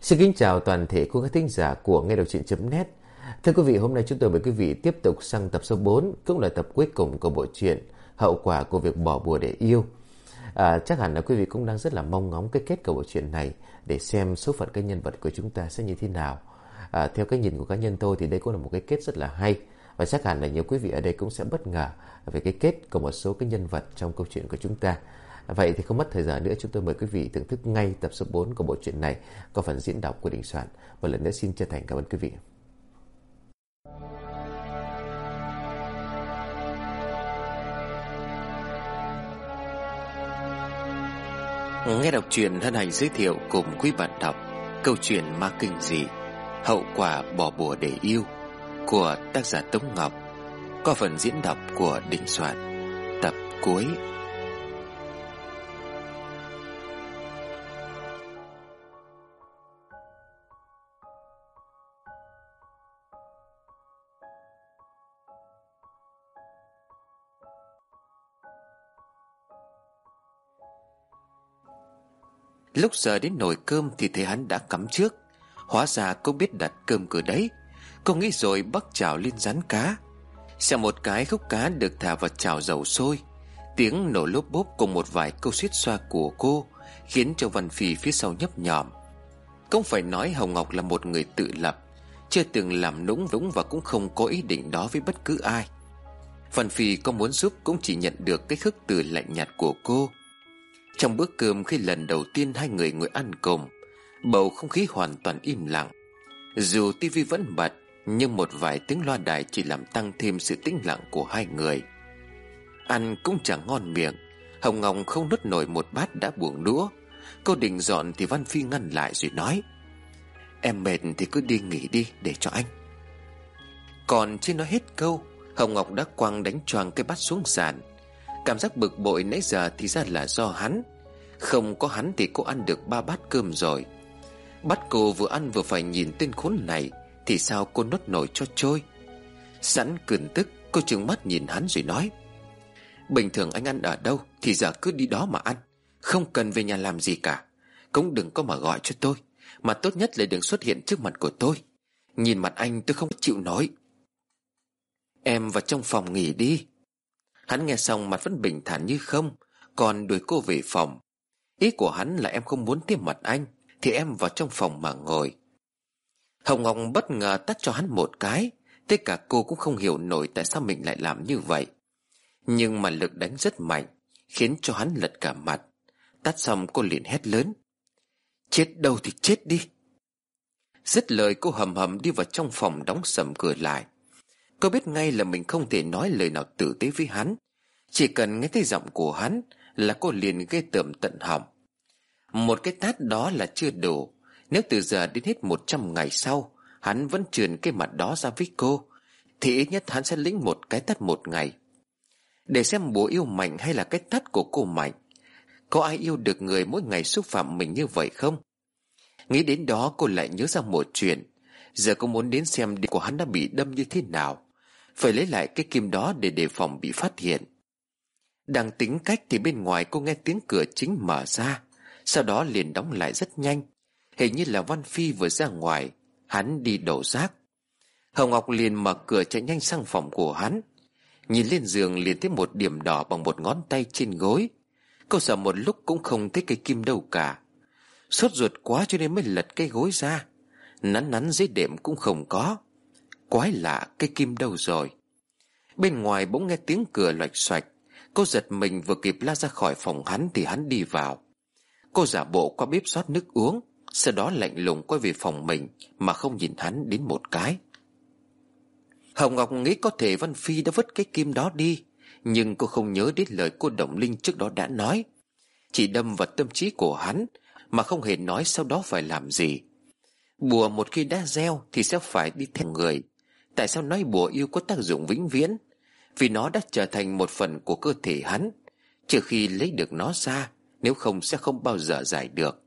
Xin kính chào toàn thể quý khán thính giả của Nghe Đầu Chuyện.net Thưa quý vị, hôm nay chúng tôi mời quý vị tiếp tục sang tập số 4 Cũng là tập cuối cùng của bộ truyện Hậu quả của việc bỏ bùa để yêu. À, Chắc hẳn là quý vị cũng đang rất là mong ngóng cái kết của bộ truyện này Để xem số phận các nhân vật của chúng ta sẽ như thế nào. À, Theo cái nhìn của cá nhân tôi thì đây cũng là một cái kết rất là hay. Và chắc hẳn là nhiều quý vị ở đây cũng sẽ bất ngờ Về cái kết của một số cái nhân vật trong câu chuyện của chúng ta. Vậy thì không mất thời gian nữa, chúng tôi mời quý vị thưởng thức ngay tập số 4 của bộ truyện này có phần diễn đọc của Đình Soạn. Một lần nữa xin chân thành cảm ơn quý vị. Nghe đọc truyện hân hạnh giới thiệu cùng quý bạn đọc câu chuyện ma kinh dị, Hậu quả bỏ bùa để yêu của tác giả Tống Ngọc có phần diễn đọc của Đình Soạn tập cuối Lúc giờ đến nồi cơm thì thấy hắn đã cắm trước. Hóa ra cô biết đặt cơm cửa đấy. Cô nghĩ rồi bắt chảo lên rán cá. Xem một cái khúc cá được thả vào chảo dầu sôi. Tiếng nổ lốp bốp cùng một vài câu suýt xoa của cô Khiến cho Văn Phi phía sau nhấp nhòm. Không phải nói Hồng Ngọc là một người tự lập, Chưa từng làm nũng vũng và cũng không có ý định đó với bất cứ ai. Văn Phi có muốn giúp cũng chỉ nhận được cái khức từ lạnh nhạt của cô trong bữa cơm khi lần đầu tiên hai người ngồi ăn cùng Bầu không khí hoàn toàn im lặng. Dù tivi vẫn bật, Nhưng một vài tiếng loa đài chỉ làm tăng thêm sự tĩnh lặng của hai người. Ăn cũng chẳng ngon miệng, Hồng Ngọc không nuốt nổi một bát đã buồn đũa. Cô định dọn thì Văn Phi ngăn lại rồi nói, Em mệt thì cứ đi nghỉ đi, để cho anh. Còn chưa nói hết câu, Hồng Ngọc đã quăng đánh choàng cái bát xuống sàn. Cảm giác bực bội nãy giờ thì ra là do hắn. Không có hắn thì cô ăn được ba bát cơm rồi. Bắt cô vừa ăn vừa phải nhìn tên khốn này, Thì sao cô nốt nổi cho trôi? Sẵn cường tức, Cô trừng mắt nhìn hắn rồi nói, Bình thường anh ăn ở đâu Thì giờ cứ đi đó mà ăn. Không cần về nhà làm gì cả. Cũng đừng có mà gọi cho tôi, Mà tốt nhất là đừng xuất hiện trước mặt của tôi. Nhìn mặt anh tôi không chịu nói Em vào trong phòng nghỉ đi. Hắn nghe xong mặt vẫn bình thản như không, Còn đuổi cô về phòng. Ý của hắn là em không muốn tiếp mặt anh, Thì em vào trong phòng mà ngồi. Hồng Ngọc bất ngờ tắt cho hắn một cái Tất cả cô cũng không hiểu nổi Tại sao mình lại làm như vậy. Nhưng mà lực đánh rất mạnh, Khiến cho hắn lật cả mặt. Tắt xong cô liền hét lớn, Chết đâu thì chết đi. Dứt lời cô hầm hầm đi vào trong phòng đóng sầm cửa lại. Cô biết ngay là mình không thể nói lời nào tử tế với hắn. Chỉ cần nghe thấy giọng của hắn Là cô liền ghê tởm tận họng. Một cái tát đó là chưa đủ. Nếu từ giờ đến hết một trăm ngày sau, Hắn vẫn truyền cái mặt đó ra với cô, Thì ít nhất hắn sẽ lĩnh một cái tát một ngày. Để xem bố yêu mạnh hay là cái tát của cô mạnh, Có ai yêu được người mỗi ngày xúc phạm mình như vậy không? Nghĩ đến đó, cô lại nhớ ra một chuyện. Giờ cô muốn đến xem đi của hắn đã bị đâm như thế nào phải lấy lại cái kim đó để đề phòng bị phát hiện. Đang tính cách thì bên ngoài cô nghe tiếng cửa chính mở ra, Sau đó liền đóng lại rất nhanh. Hình như là Văn Phi vừa ra ngoài, Hắn đi đổ rác. Hồng Ngọc liền mở cửa chạy nhanh sang phòng của hắn. Nhìn lên giường liền thấy một điểm đỏ bằng một ngón tay trên gối. Cô sợ một lúc cũng không thấy cây kim đâu cả. Sốt ruột quá cho nên mới lật cái gối ra. Nắn nắn dưới đệm cũng không có. Quái lạ cây kim đâu rồi. Bên ngoài bỗng nghe tiếng cửa loạch xoạch. Cô giật mình vừa kịp la ra khỏi phòng hắn Thì hắn đi vào. Cô giả bộ qua bếp rót nước uống, Sau đó lạnh lùng quay về phòng mình Mà không nhìn hắn đến một cái. Hồng Ngọc nghĩ có thể Văn Phi đã vứt cái kim đó đi, Nhưng cô không nhớ đến lời cô Đồng Linh trước đó đã nói. Chỉ đâm vào tâm trí của hắn Mà không hề nói sau đó phải làm gì. Bùa một khi đã gieo Thì sẽ phải đi theo người. Tại sao nói bùa yêu có tác dụng vĩnh viễn? Vì nó đã trở thành một phần của cơ thể hắn, Trừ khi lấy được nó ra, Nếu không sẽ không bao giờ giải được.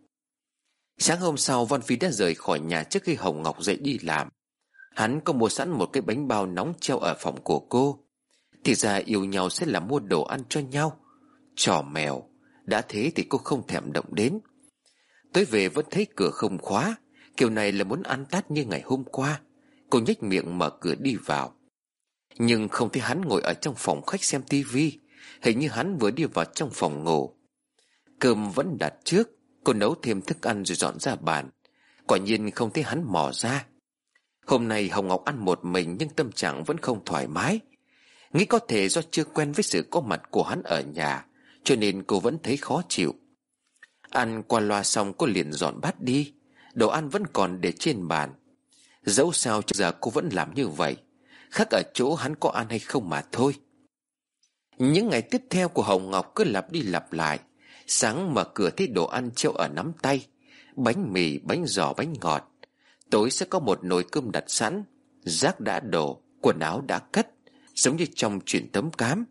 Sáng hôm sau, Văn Phi đã rời khỏi nhà trước khi Hồng Ngọc dậy đi làm. Hắn có mua sẵn một cái bánh bao nóng treo ở phòng của cô. Thì ra yêu nhau sẽ là mua đồ ăn cho nhau. Trò mèo, Đã thế thì cô không thèm động đến. Tới về vẫn thấy cửa không khóa, Kiểu này là muốn ăn tát như ngày hôm qua. Cô nhếch miệng mở cửa đi vào. Nhưng không thấy hắn ngồi ở trong phòng khách xem tivi Hình như hắn vừa đi vào trong phòng ngủ. Cơm vẫn đặt trước. Cô nấu thêm thức ăn rồi dọn ra bàn. Quả nhiên không thấy hắn mò ra. Hôm nay Hồng Ngọc ăn một mình Nhưng tâm trạng vẫn không thoải mái. Nghĩ có thể do chưa quen với sự có mặt của hắn ở nhà, Cho nên cô vẫn thấy khó chịu. Ăn qua loa xong cô liền dọn bát đi. Đồ ăn vẫn còn để trên bàn. Dẫu sao trước giờ cô vẫn làm như vậy Khác ở chỗ hắn có ăn hay không mà thôi. Những ngày tiếp theo của Hồng Ngọc cứ lặp đi lặp lại Sáng mở cửa thấy đồ ăn treo ở nắm tay Bánh mì, bánh giò, bánh ngọt. Tối sẽ có một nồi cơm đặt sẵn Rác đã đổ, quần áo đã cất Giống như trong chuyện tấm cám.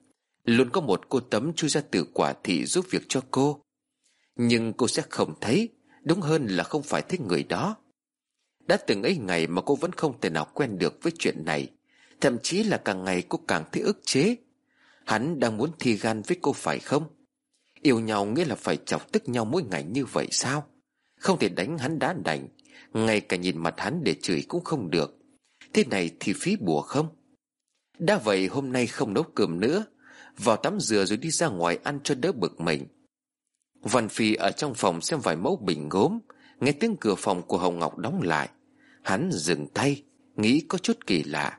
Luôn có một cô tấm chui ra từ quả thị giúp việc cho cô. Nhưng cô sẽ không thấy Đúng hơn là không phải thích người đó. Đã từng ấy ngày mà cô vẫn không thể nào quen được với chuyện này. Thậm chí là càng ngày cô càng thấy ức chế. Hắn đang muốn thi gan với cô phải không? Yêu nhau nghĩa là phải chọc tức nhau mỗi ngày như vậy sao? Không thể đánh hắn đá đành. Ngay cả nhìn mặt hắn để chửi cũng không được. Thế này thì phí bùa không? Đã vậy hôm nay không nấu cơm nữa. Vào tắm dừa rồi đi ra ngoài ăn cho đỡ bực mình. Văn Phi ở trong phòng xem vài mẫu bình gốm. Nghe tiếng cửa phòng của Hồng Ngọc đóng lại. Hắn dừng tay, Nghĩ có chút kỳ lạ.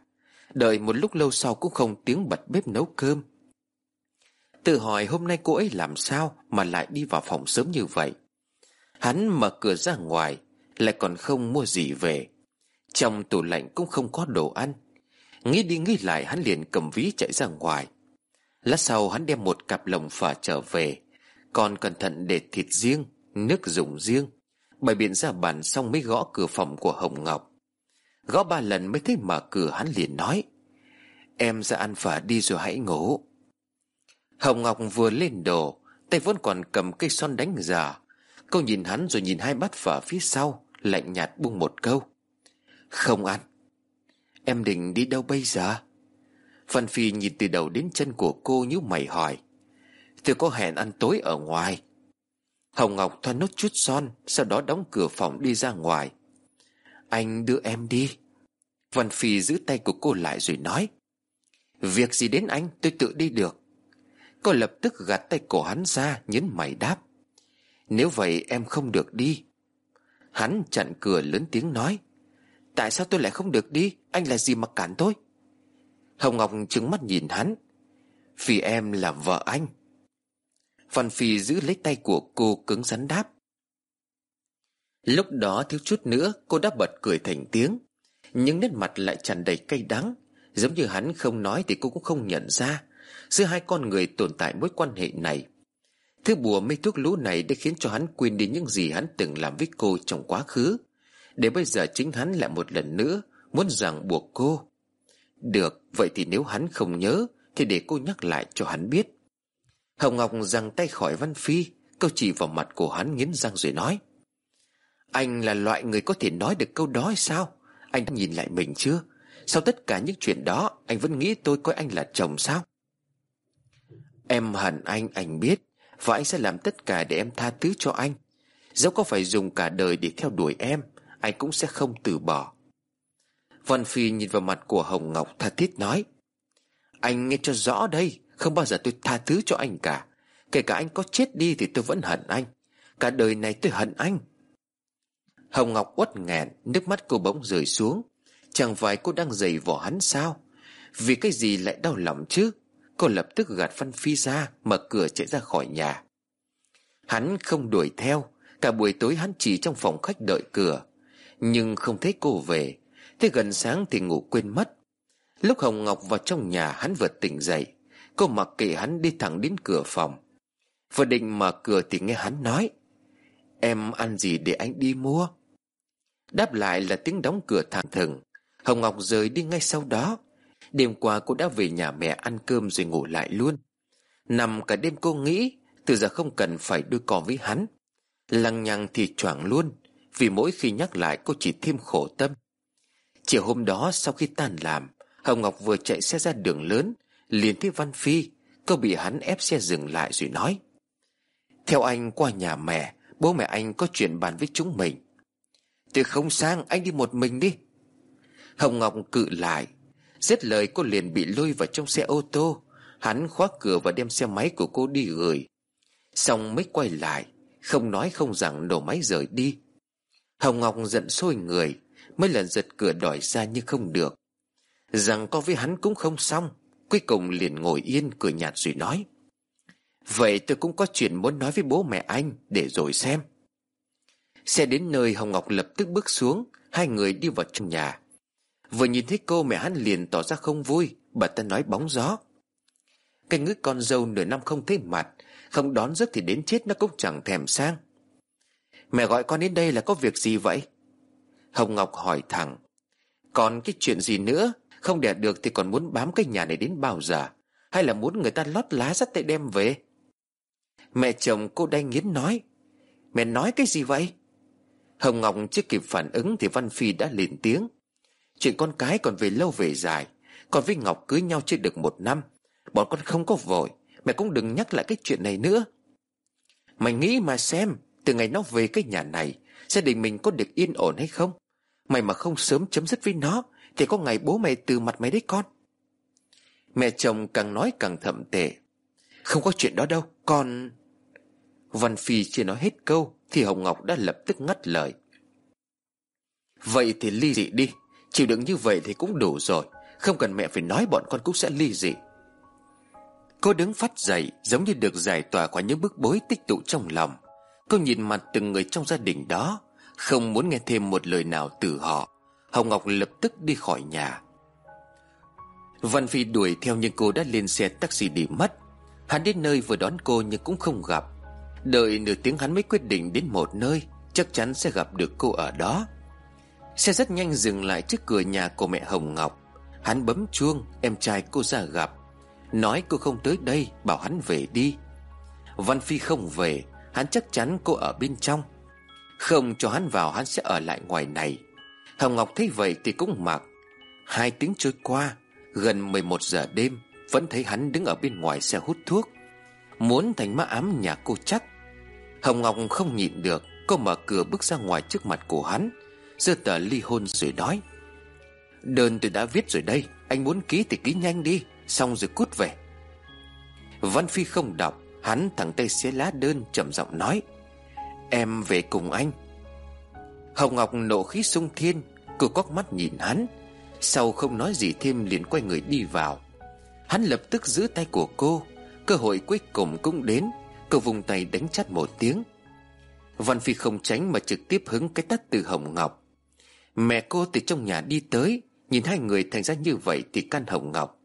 Đợi một lúc lâu sau cũng không tiếng bật bếp nấu cơm. Tự hỏi hôm nay cô ấy làm sao Mà lại đi vào phòng sớm như vậy? Hắn mở cửa ra ngoài, Lại còn không mua gì về. Trong tủ lạnh cũng không có đồ ăn. Nghĩ đi nghĩ lại, hắn liền cầm ví chạy ra ngoài. Lát sau hắn đem một cặp lồng phở trở về, Còn cẩn thận để thịt riêng, Nước dùng riêng. Bày biện ra bàn xong mới gõ cửa phòng của Hồng Ngọc. Gõ ba lần mới thấy mở cửa, hắn liền nói, Em ra ăn phở đi rồi hãy ngủ. Hồng Ngọc vừa lên đồ, Tay vẫn còn cầm cây son đánh giả Cô nhìn hắn rồi nhìn hai bát phở phía sau, Lạnh nhạt buông một câu, Không ăn. Em định đi đâu bây giờ? Phan Phi nhìn từ đầu đến chân của cô nhíu mày hỏi, Tôi có hẹn ăn tối ở ngoài. Hồng Ngọc thoa nốt chút son, Sau đó đóng cửa phòng đi ra ngoài. Anh đưa em đi. Văn Phi giữ tay của cô lại rồi nói. Việc gì đến anh, tôi tự đi được. Cô lập tức gạt tay cổ hắn ra, Nhấn mày đáp. Nếu vậy, em không được đi. Hắn chặn cửa lớn tiếng nói. Tại sao tôi lại không được đi? Anh là gì mà cản tôi? Hồng Ngọc trừng mắt nhìn hắn. Vì em là vợ anh. Phan Phi giữ lấy tay của cô cứng rắn đáp. Lúc đó thiếu chút nữa cô đã bật cười thành tiếng. Nhưng nét mặt lại tràn đầy cay đắng. Giống như hắn không nói thì cô cũng không nhận ra. Giữa hai con người tồn tại mối quan hệ này Thứ bùa mê thuốc lũ này đã khiến cho hắn quên đi những gì hắn từng làm với cô trong quá khứ. Để bây giờ chính hắn lại một lần nữa Muốn ràng buộc cô. Được, vậy thì nếu hắn không nhớ Thì để cô nhắc lại cho hắn biết. Hồng Ngọc giằng tay khỏi Văn Phi, Câu chỉ vào mặt của hắn nghiến răng rồi nói. Anh là loại người có thể nói được câu đó hay sao? Anh đã nhìn lại mình chưa? Sau tất cả những chuyện đó, Anh vẫn nghĩ tôi coi anh là chồng sao? Em hận anh anh biết, Và anh sẽ làm tất cả để em tha thứ cho anh. Dẫu có phải dùng cả đời để theo đuổi em, Anh cũng sẽ không từ bỏ. Văn Phi nhìn vào mặt của Hồng Ngọc tha thiết nói. Anh nghe cho rõ đây không bao giờ tôi tha thứ cho anh cả. Kể cả anh có chết đi thì tôi vẫn hận anh. Cả đời này tôi hận anh. Hồng Ngọc uất nghẹn, Nước mắt cô bỗng rơi xuống. Chẳng phải cô đang giày vỏ hắn sao? Vì cái gì lại đau lòng chứ? Cô lập tức gạt Văn Phi ra, Mở cửa chạy ra khỏi nhà. Hắn không đuổi theo. Cả buổi tối hắn chỉ trong phòng khách đợi cửa. Nhưng không thấy cô về. Thế gần sáng thì ngủ quên mất. Lúc Hồng Ngọc vào trong nhà, Hắn vừa tỉnh dậy. Cô mặc kệ hắn đi thẳng đến cửa phòng. Vừa định mở cửa thì nghe hắn nói, Em ăn gì để anh đi mua? Đáp lại là tiếng đóng cửa thẳng thừng. Hồng Ngọc rời đi ngay sau đó. Đêm qua cô đã về nhà mẹ ăn cơm rồi ngủ lại luôn. Nằm cả đêm cô nghĩ, Từ giờ không cần phải đôi cò với hắn. Lăng nhăng thì choảng luôn, Vì mỗi khi nhắc lại cô chỉ thêm khổ tâm. Chiều hôm đó sau khi tan làm, Hồng Ngọc vừa chạy xe ra đường lớn liền thấy Văn Phi, Cô bị hắn ép xe dừng lại rồi nói, Theo anh qua nhà mẹ, Bố mẹ anh có chuyện bàn với chúng mình. Tôi không sang anh đi một mình đi. Hồng Ngọc cự lại Giết lời cô liền bị lôi vào trong xe ô tô. Hắn khóa cửa và đem xe máy của cô đi gửi. Xong mới quay lại, Không nói không rằng nổ máy rời đi. Hồng Ngọc giận sôi người Mấy lần giật cửa đòi ra nhưng không được. Rằng có với hắn cũng không xong. Cuối cùng liền ngồi yên cười nhạt rồi nói, Vậy tôi cũng có chuyện muốn nói với bố mẹ anh Để rồi xem. Xe đến nơi, Hồng Ngọc lập tức bước xuống, Hai người đi vào trong nhà. Vừa nhìn thấy cô mẹ hắn liền tỏ ra không vui, Bà ta nói bóng gió. Cái ngứa con dâu nửa năm không thấy mặt, Không đón giấc thì đến chết nó cũng chẳng thèm sang. Mẹ gọi con đến đây là có việc gì vậy? Hồng Ngọc hỏi thẳng. Còn cái chuyện gì nữa? Không đẻ được thì còn muốn bám cái nhà này đến bao giờ? Hay là muốn người ta lót lá sắt tay đem về? Mẹ chồng cô đanh nghiến nói, Mẹ nói cái gì vậy? Hồng Ngọc chưa kịp phản ứng Thì Văn Phi đã lên tiếng, Chuyện con cái còn về lâu về dài Còn với Ngọc cưới nhau chưa được một năm, Bọn con không có vội, Mẹ cũng đừng nhắc lại cái chuyện này nữa. Mày nghĩ mà xem, Từ ngày nó về cái nhà này, Gia đình mình có được yên ổn hay không? Mày mà không sớm chấm dứt với nó thì có ngày bố mày từ mặt mày đấy con. Mẹ chồng càng nói càng thậm tệ. Không có chuyện đó đâu, Con. Văn Phi chưa nói hết câu Thì Hồng Ngọc đã lập tức ngắt lời. Vậy thì ly dị đi. Chịu đựng như vậy thì cũng đủ rồi. Không cần mẹ phải nói bọn con cũng sẽ ly dị. Cô đứng phát dậy, Giống như được giải tỏa qua những bức bối tích tụ trong lòng. Cô nhìn mặt từng người trong gia đình đó, Không muốn nghe thêm một lời nào từ họ. Hồng Ngọc lập tức đi khỏi nhà. Văn Phi đuổi theo nhưng cô đã lên xe taxi đi mất. Hắn đến nơi vừa đón cô nhưng cũng không gặp. Đợi nửa tiếng hắn mới quyết định đến một nơi, Chắc chắn sẽ gặp được cô ở đó. Xe rất nhanh dừng lại trước cửa nhà của mẹ Hồng Ngọc. Hắn bấm chuông, Em trai cô ra gặp. Nói cô không tới đây, Bảo hắn về đi. Văn Phi không về, Hắn chắc chắn cô ở bên trong. Không cho hắn vào, hắn sẽ ở lại ngoài này. Hồng Ngọc thấy vậy thì cũng mặc. Hai tiếng trôi qua, Gần 11 giờ đêm, Vẫn thấy hắn đứng ở bên ngoài xe hút thuốc. Muốn thành ma ám nhà cô chắc Hồng Ngọc không nhịn được, Cô mở cửa bước ra ngoài trước mặt của hắn. Giơ tờ ly hôn rồi nói, Đơn tôi đã viết rồi đây, Anh muốn ký thì ký nhanh đi, Xong rồi cút về. Văn Phi không đọc, Hắn thẳng tay xé lá đơn trầm giọng nói, Em về cùng anh. Hồng Ngọc nộ khí sung thiên Cô cóc mắt nhìn hắn. Sau không nói gì thêm liền quay người đi vào. Hắn lập tức giữ tay của cô. Cơ hội cuối cùng cũng đến. Cô vùng tay đánh chắt một tiếng. Văn Phi không tránh mà trực tiếp hứng cái tắt từ Hồng Ngọc. Mẹ cô từ trong nhà đi tới. Nhìn hai người thành ra như vậy thì căn Hồng Ngọc.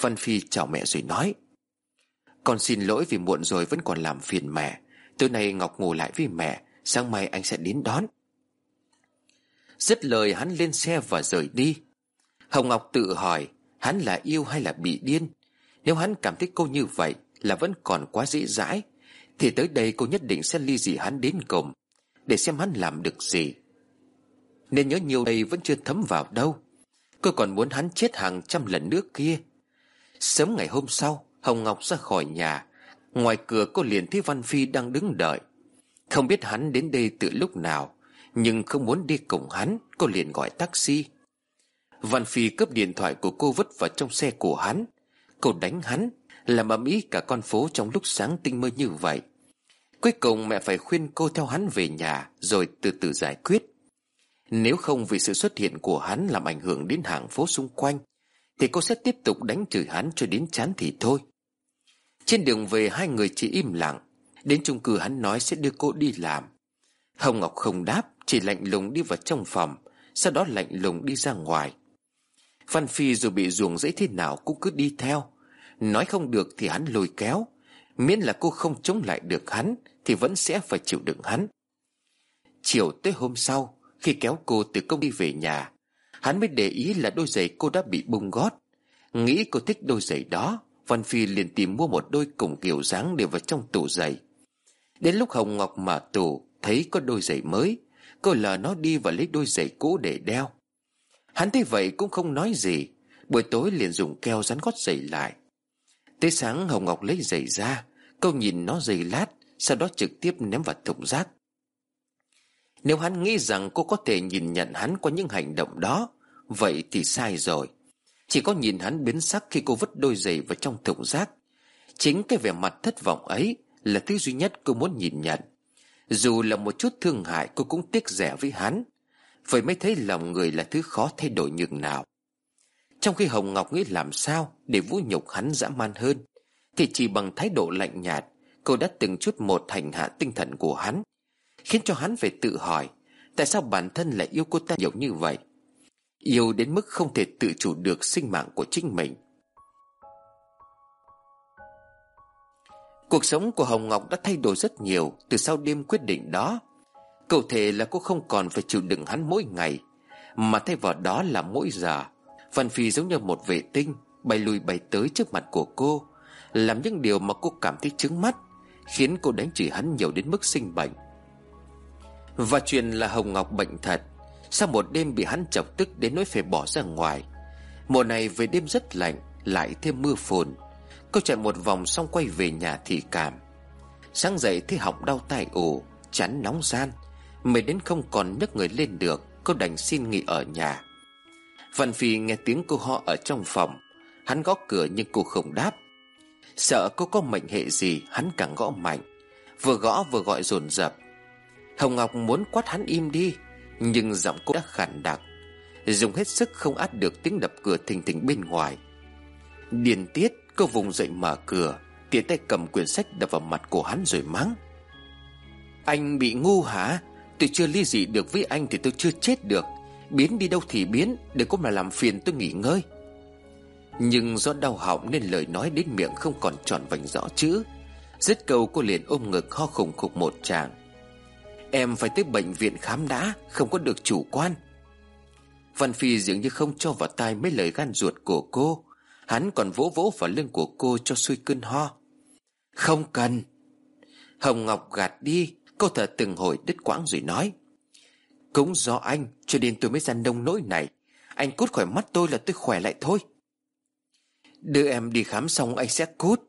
Văn Phi chào mẹ rồi nói. Con xin lỗi vì muộn rồi vẫn còn làm phiền mẹ. Tối nay Ngọc ngủ lại với mẹ. Sáng mai anh sẽ đến đón. Dứt lời hắn lên xe và rời đi. Hồng Ngọc tự hỏi, Hắn là yêu hay là bị điên? Nếu hắn cảm thấy cô như vậy Là vẫn còn quá dễ dãi, Thì tới đây cô nhất định sẽ ly dị hắn đến cùng, Để xem hắn làm được gì. Nên nhớ nhiều đây vẫn chưa thấm vào đâu. Cô còn muốn hắn chết hàng trăm lần nữa kia. Sớm ngày hôm sau, Hồng Ngọc ra khỏi nhà. Ngoài cửa cô liền thấy Văn Phi đang đứng đợi. Không biết hắn đến đây từ lúc nào. Nhưng không muốn đi cùng hắn, Cô liền gọi taxi. Văn Phi cướp điện thoại của cô vứt vào trong xe của hắn. Cô đánh hắn, Làm ầm ĩ cả con phố trong lúc sáng tinh mơ như vậy. Cuối cùng mẹ phải khuyên cô theo hắn về nhà, Rồi từ từ giải quyết. Nếu không vì sự xuất hiện của hắn Làm ảnh hưởng đến hàng phố xung quanh, Thì cô sẽ tiếp tục đánh chửi hắn cho đến chán thì thôi. Trên đường về, hai người chỉ im lặng. Đến chung cư hắn nói sẽ đưa cô đi làm. Hồng Ngọc không đáp. Chỉ lạnh lùng đi vào trong phòng, Sau đó lạnh lùng đi ra ngoài. Văn Phi dù bị ruồng dẫy thế nào cũng cứ đi theo. Nói không được thì hắn lôi kéo. Miễn là cô không chống lại được hắn, Thì vẫn sẽ phải chịu đựng hắn. Chiều tới hôm sau, Khi kéo cô từ công đi về nhà, Hắn mới để ý là đôi giày cô đã bị bung gót. Nghĩ cô thích đôi giày đó, Văn Phi liền tìm mua một đôi cùng kiểu dáng để vào trong tủ giày. Đến lúc Hồng Ngọc mở tủ, Thấy có đôi giày mới. Cô lờ nó đi và lấy đôi giày cũ để đeo. Hắn thấy vậy cũng không nói gì. Buổi tối liền dùng keo dán gót giày lại. Tới sáng Hồng Ngọc lấy giày ra. Câu nhìn nó giày lát, Sau đó trực tiếp ném vào thùng rác. Nếu hắn nghĩ rằng cô có thể nhìn nhận hắn qua những hành động đó, Vậy thì sai rồi. Chỉ có nhìn hắn biến sắc khi cô vứt đôi giày vào trong thùng rác. Chính cái vẻ mặt thất vọng ấy Là thứ duy nhất cô muốn nhìn nhận. Dù là một chút thương hại, cô cũng tiếc rẻ với hắn. Vậy mới thấy lòng người là thứ khó thay đổi nhường nào. Trong khi Hồng Ngọc nghĩ làm sao Để vũ nhục hắn dã man hơn, Thì chỉ bằng thái độ lạnh nhạt, Cô đã từng chút một hành hạ tinh thần của hắn, Khiến cho hắn phải tự hỏi, Tại sao bản thân lại yêu cô ta nhiều như vậy? Yêu đến mức không thể tự chủ được sinh mạng của chính mình. Cuộc sống của Hồng Ngọc đã thay đổi rất nhiều Từ sau đêm quyết định đó. Cậu thể là cô không còn phải chịu đựng hắn mỗi ngày, Mà thay vào đó là mỗi giờ. Văn Phi giống như một vệ tinh, Bay lùi bay tới trước mặt của cô, Làm những điều mà cô cảm thấy trứng mắt, Khiến cô đánh chỉ hắn nhiều đến mức sinh bệnh. Và chuyện là Hồng Ngọc bệnh thật, Sau một đêm bị hắn chọc tức đến nỗi phải bỏ ra ngoài. Mùa này về đêm rất lạnh, Lại thêm mưa phùn. Cô chạy một vòng xong quay về nhà thì cảm. Sáng dậy thấy họng đau tai ù, Chán nóng gian. Mệt đến không còn nhấc người lên được, Cô đành xin nghỉ ở nhà. Văn Phi nghe tiếng cô ho ở trong phòng. Hắn gõ cửa nhưng cô không đáp. Sợ cô có mệnh hệ gì, Hắn càng gõ mạnh. Vừa gõ vừa gọi dồn dập. Hồng Ngọc muốn quát hắn im đi, Nhưng giọng cô đã khản đặc. Dùng hết sức không át được tiếng đập cửa thình thình bên ngoài. Điền tiết cô vùng dậy mở cửa, Tiện tay cầm quyển sách đập vào mặt của hắn rồi mắng. Anh bị ngu hả? Tôi chưa ly dị được với anh thì tôi chưa chết được. Biến đi đâu thì biến, Đừng có mà làm phiền tôi nghỉ ngơi. Nhưng do đau họng nên lời nói đến miệng không còn tròn vành rõ chữ. Dứt câu cô liền ôm ngực ho khủng khục một tràng. Em phải tới bệnh viện khám đã Không có được chủ quan. Văn Phi dường như không cho vào tai mấy lời gan ruột của cô. Hắn còn vỗ vỗ vào lưng của cô cho xuôi cơn ho. Không cần. Hồng Ngọc gạt đi, Cô thở từng hồi đứt quãng rồi nói. Cũng do anh, Cho nên tôi mới ra nông nỗi này. Anh cút khỏi mắt tôi là tôi khỏe lại thôi. Đưa em đi khám xong anh sẽ cút.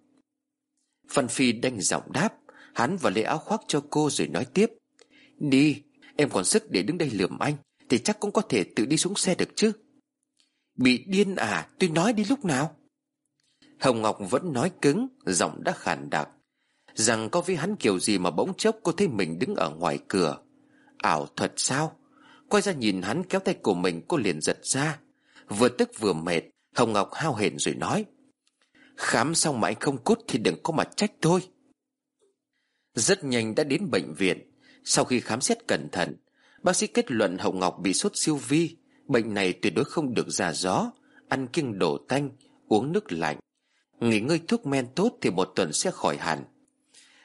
Văn Phi đanh giọng đáp, Hắn và lấy áo khoác cho cô rồi nói tiếp. Đi, Em còn sức để đứng đây lườm anh, Thì chắc cũng có thể tự đi xuống xe được chứ. Bị điên à Tôi nói đi lúc nào? Hồng Ngọc vẫn nói cứng, Giọng đã khản đặc. Rằng có với hắn kiểu gì mà bỗng chốc cô thấy mình đứng ở ngoài cửa. Ảo thuật sao? Quay ra nhìn hắn kéo tay của mình, cô liền giật ra. Vừa tức vừa mệt, Hồng Ngọc hao hển rồi nói. Khám xong mà anh không cút thì đừng có mà trách tôi. Rất nhanh đã đến bệnh viện. Sau khi khám xét cẩn thận, Bác sĩ kết luận Hồng Ngọc bị sốt siêu vi. Bệnh này tuyệt đối không được ra gió, Ăn kiêng đổ tanh, Uống nước lạnh. Nghỉ ngơi thuốc men tốt thì một tuần sẽ khỏi hẳn.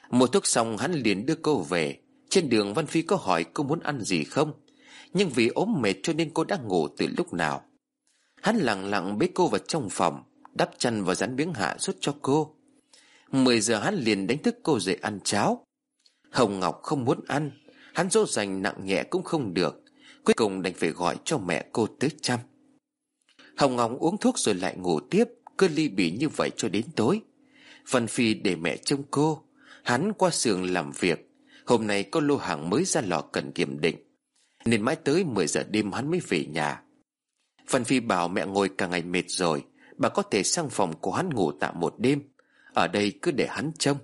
Mua thuốc xong, hắn liền đưa cô về. Trên đường, Văn Phi có hỏi cô muốn ăn gì không? Nhưng vì ốm mệt cho nên cô đã ngủ từ lúc nào. Hắn lặng lặng bế cô vào trong phòng, Đắp chăn và rắn miếng hạ suốt cho cô. Mười giờ, hắn liền đánh thức cô dậy ăn cháo. Hồng Ngọc không muốn ăn, Hắn dỗ dành nặng nhẹ cũng không được. Cuối cùng đành phải gọi cho mẹ cô tới chăm. Hồng Ngọc uống thuốc rồi lại ngủ tiếp, Cứ ly bỉ như vậy cho đến tối. Văn Phi để mẹ trông cô, Hắn qua xưởng làm việc. Hôm nay có lô hàng mới ra lò cần kiểm định, Nên mãi tới 10 giờ đêm hắn mới về nhà. Văn Phi bảo mẹ ngồi cả ngày mệt rồi, Bà có thể sang phòng của hắn ngủ tạm một đêm. Ở đây cứ để hắn trông.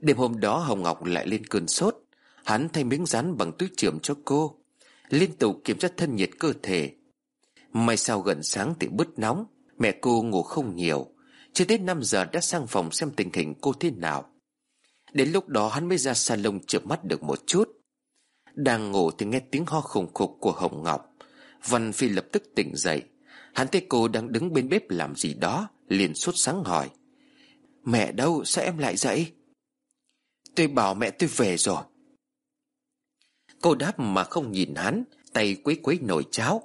Đêm hôm đó Hồng Ngọc lại lên cơn sốt, Hắn thay miếng rắn bằng túi trưởng cho cô. Liên tục kiểm tra thân nhiệt cơ thể. May sao gần sáng thì bứt nóng, Mẹ cô ngủ không nhiều. Chưa đến 5 giờ đã sang phòng xem tình hình cô thế nào. Đến lúc đó hắn mới ra salon chợp mắt được một chút. Đang ngủ thì nghe tiếng ho khủng khục của Hồng Ngọc. Văn Phi lập tức tỉnh dậy. Hắn thấy cô đang đứng bên bếp làm gì đó, Liền sốt sáng hỏi. Mẹ đâu? Sao em lại dậy? Tôi bảo mẹ tôi về rồi. Cô đáp mà không nhìn hắn, Tay quấy quấy nồi cháo.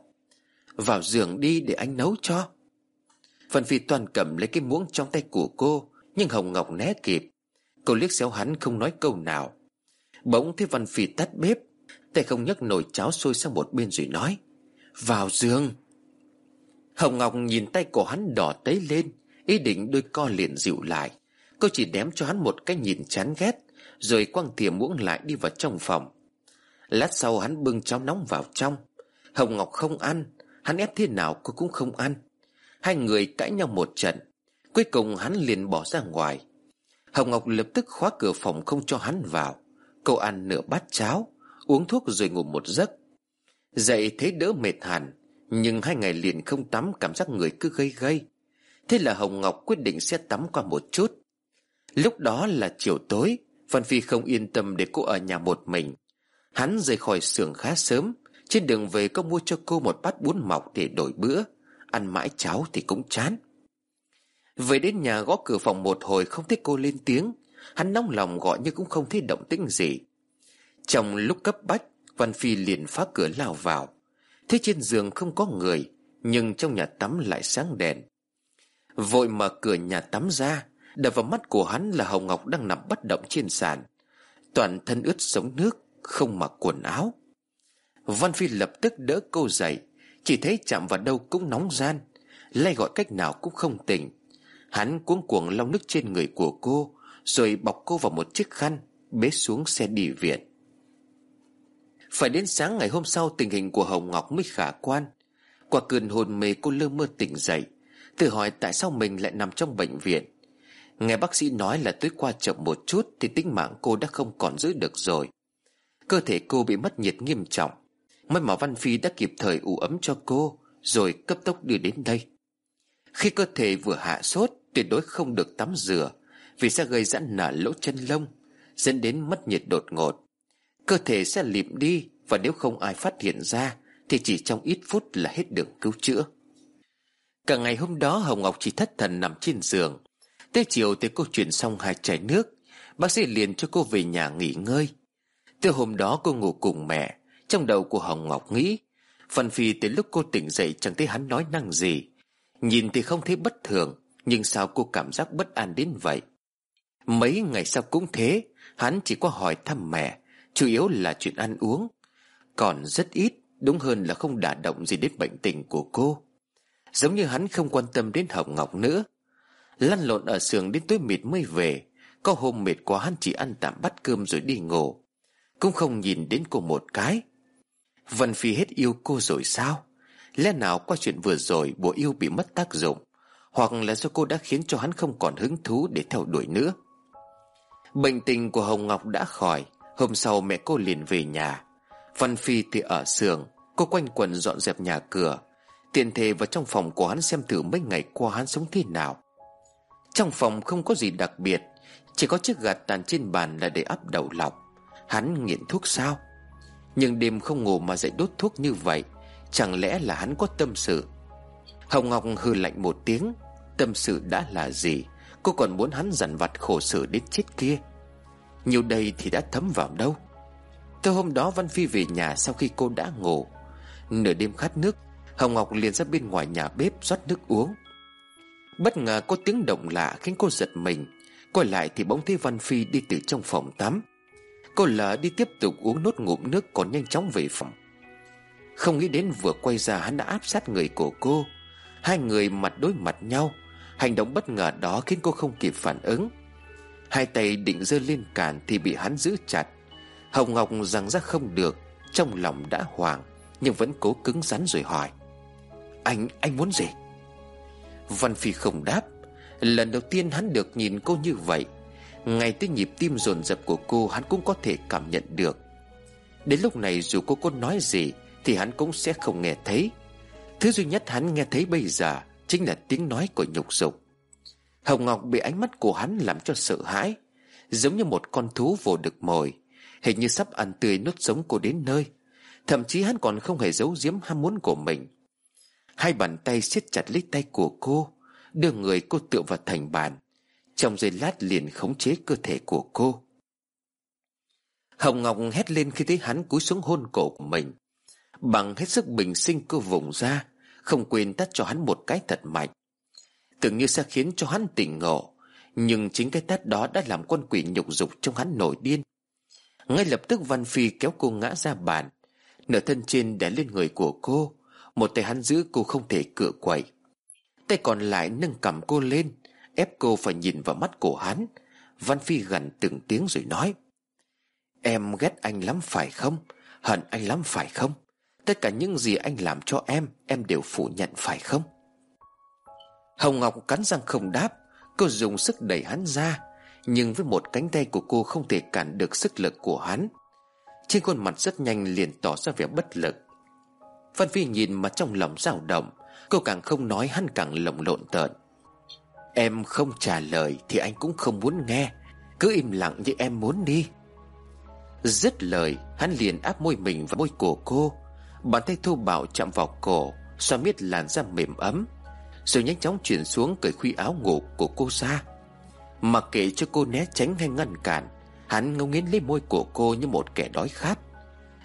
Vào giường đi để anh nấu cho. Văn Phi toàn cầm lấy cái muỗng trong tay của cô, Nhưng Hồng Ngọc né kịp. Cô liếc xéo hắn không nói câu nào. Bỗng thấy Văn Phi tắt bếp, Tay không nhấc nồi cháo sôi sang một bên rồi nói, Vào giường. Hồng Ngọc nhìn tay của hắn đỏ tấy lên, Ý định đôi co liền dịu lại. Cô chỉ đếm cho hắn một cái nhìn chán ghét, Rồi quăng thìa muỗng lại đi vào trong phòng. Lát sau hắn bưng cháo nóng vào trong. Hồng Ngọc không ăn, Hắn ép thế nào cô cũng không ăn. Hai người cãi nhau một trận, Cuối cùng hắn liền bỏ ra ngoài. Hồng Ngọc lập tức khóa cửa phòng không cho hắn vào. Cô ăn nửa bát cháo, Uống thuốc rồi ngủ một giấc. Dậy thấy đỡ mệt hẳn, Nhưng hai ngày liền không tắm, Cảm giác người cứ gây gây. Thế là Hồng Ngọc quyết định sẽ tắm qua một chút. Lúc đó là chiều tối, Văn Phi không yên tâm để cô ở nhà một mình. Hắn rời khỏi xưởng khá sớm, Trên đường về có mua cho cô một bát bún mọc để đổi bữa, Ăn mãi cháo thì cũng chán. Về đến nhà gõ cửa phòng một hồi không thấy cô lên tiếng, Hắn nóng lòng gọi nhưng cũng không thấy động tĩnh gì. Trong lúc cấp bách, Văn Phi liền phá cửa lao vào. Thế trên giường không có người, Nhưng trong nhà tắm lại sáng đèn. Vội mở cửa nhà tắm ra, Đập vào mắt của hắn là Hồng Ngọc đang nằm bất động trên sàn. Toàn thân ướt sống nước không mặc quần áo. Văn Phi lập tức đỡ cô dậy, Chỉ thấy chạm vào đâu cũng nóng gian, Lay gọi cách nào cũng không tỉnh. Hắn cuống cuồng lau nước trên người của cô, Rồi bọc cô vào một chiếc khăn, Bế xuống xe đi viện. Phải đến sáng ngày hôm sau, Tình hình của Hồng Ngọc mới khả quan. Qua cơn hồn mê, cô lơ mơ tỉnh dậy, Tự hỏi tại sao mình lại nằm trong bệnh viện. Nghe bác sĩ nói là tối qua chậm một chút Thì tính mạng cô đã không còn giữ được rồi. Cơ thể cô bị mất nhiệt nghiêm trọng. May mà Văn Phi đã kịp thời ủ ấm cho cô, Rồi cấp tốc đưa đến đây. Khi cơ thể vừa hạ sốt, Tuyệt đối không được tắm rửa, Vì sẽ gây giãn nở lỗ chân lông, Dẫn đến mất nhiệt đột ngột. Cơ thể sẽ lịm đi Và nếu không ai phát hiện ra, Thì chỉ trong ít phút là hết đường cứu chữa. Cả ngày hôm đó, Hồng Ngọc chỉ thất thần nằm trên giường. Tới chiều thì cô chuyển xong hai chai nước. Bác sĩ liền cho cô về nhà nghỉ ngơi. Từ hôm đó cô ngủ cùng mẹ. Trong đầu của Hồng Ngọc nghĩ Phần phi tới lúc cô tỉnh dậy chẳng thấy hắn nói năng gì. Nhìn thì không thấy bất thường, Nhưng sao cô cảm giác bất an đến vậy? Mấy ngày sau cũng thế, Hắn chỉ có hỏi thăm mẹ, Chủ yếu là chuyện ăn uống. Còn rất ít, Đúng hơn là không đả động gì đến bệnh tình của cô. Giống như hắn không quan tâm đến Hồng Ngọc nữa. Lăn lộn ở giường đến tối mịt mới về. Có hôm mệt quá, hắn chỉ ăn tạm bát cơm rồi đi ngủ. Cũng không nhìn đến cô một cái. Vân Phi hết yêu cô rồi sao? Lẽ nào qua chuyện vừa rồi Bộ yêu bị mất tác dụng, Hoặc là do cô đã khiến cho hắn không còn hứng thú Để theo đuổi nữa? Bệnh tình của Hồng Ngọc đã khỏi, Hôm sau mẹ cô liền về nhà. Văn Phi thì ở giường Cô quanh quần dọn dẹp nhà cửa Tiền thề vào trong phòng của hắn xem thử mấy ngày qua hắn sống thế nào. Trong phòng không có gì đặc biệt, Chỉ có chiếc gạt tàn trên bàn là để ấp đầu lọc. Hắn nghiện thuốc sao? Nhưng đêm không ngủ mà dậy đốt thuốc như vậy, Chẳng lẽ là hắn có tâm sự? Hồng Ngọc hừ lạnh một tiếng, Tâm sự đã là gì? Cô còn muốn hắn dằn vặt khổ sở đến chết kia. Nhiều đây thì đã thấm vào đâu? Từ hôm đó Văn Phi về nhà sau khi cô đã ngủ. Nửa đêm khát nước, Hồng Ngọc liền ra bên ngoài nhà bếp rót nước uống. Bất ngờ có tiếng động lạ khiến cô giật mình. Quay lại thì bỗng thấy Văn Phi đi từ trong phòng tắm. Cô lỡ đi tiếp tục uống nốt ngụm nước còn nhanh chóng về phòng. Không nghĩ đến vừa quay ra hắn đã áp sát người của cô. Hai người mặt đối mặt nhau Hành động bất ngờ đó khiến cô không kịp phản ứng. Hai tay định giơ lên cản thì bị hắn giữ chặt. Hồng Ngọc rằng ra không được Trong lòng đã hoảng Nhưng vẫn cố cứng rắn rồi hỏi. Anh, anh muốn gì? Văn Phi không đáp. Lần đầu tiên hắn được nhìn cô như vậy ngay tới nhịp tim dồn dập của cô, Hắn cũng có thể cảm nhận được. Đến lúc này, dù cô có nói gì, Thì hắn cũng sẽ không nghe thấy. Thứ duy nhất hắn nghe thấy bây giờ Chính là tiếng nói của nhục dục. Hồng Ngọc bị ánh mắt của hắn làm cho sợ hãi, Giống như một con thú vồ được mồi, Hình như sắp ăn tươi nuốt sống cô đến nơi. Thậm chí hắn còn không hề giấu giếm ham muốn của mình. Hai bàn tay siết chặt lấy tay của cô, Đưa người cô tựa vào thành bàn. Trong giây lát liền khống chế cơ thể của cô. Hồng Ngọc hét lên khi thấy hắn cúi xuống hôn cổ của mình. Bằng hết sức bình sinh cô vùng ra, Không quên tắt cho hắn một cái thật mạnh. Tưởng như sẽ khiến cho hắn tỉnh ngộ, Nhưng chính cái tát đó đã làm con quỷ nhục dục trong hắn nổi điên. Ngay lập tức Văn Phi kéo cô ngã ra bàn. Nửa thân trên đè lên người của cô, một tay hắn giữ cô không thể cựa quậy. Tay còn lại nâng cầm cô lên Ép cô phải nhìn vào mắt của hắn. Văn Phi gần từng tiếng rồi nói, Em ghét anh lắm phải không? Hận anh lắm phải không? Tất cả những gì anh làm cho em Em đều phủ nhận phải không? Hồng Ngọc cắn răng không đáp. Cô dùng sức đẩy hắn ra, Nhưng với một cánh tay của cô không thể cản được sức lực của hắn. Trên khuôn mặt rất nhanh liền tỏ ra vẻ bất lực. Văn Phi nhìn mà trong lòng dao động, Cô càng không nói hắn càng lồng lộn tợn. Em không trả lời Thì anh cũng không muốn nghe. Cứ im lặng như em muốn đi. Dứt lời, Hắn liền áp môi mình vào môi của cô. Bàn tay thô bạo chạm vào cổ, Xoa miết làn da mềm ấm, Rồi nhanh chóng chuyển xuống cởi khuy áo ngủ của cô ra. Mặc kệ cho cô né tránh hay ngăn cản, Hắn ngấu nghiến lấy môi của cô như một kẻ đói khát.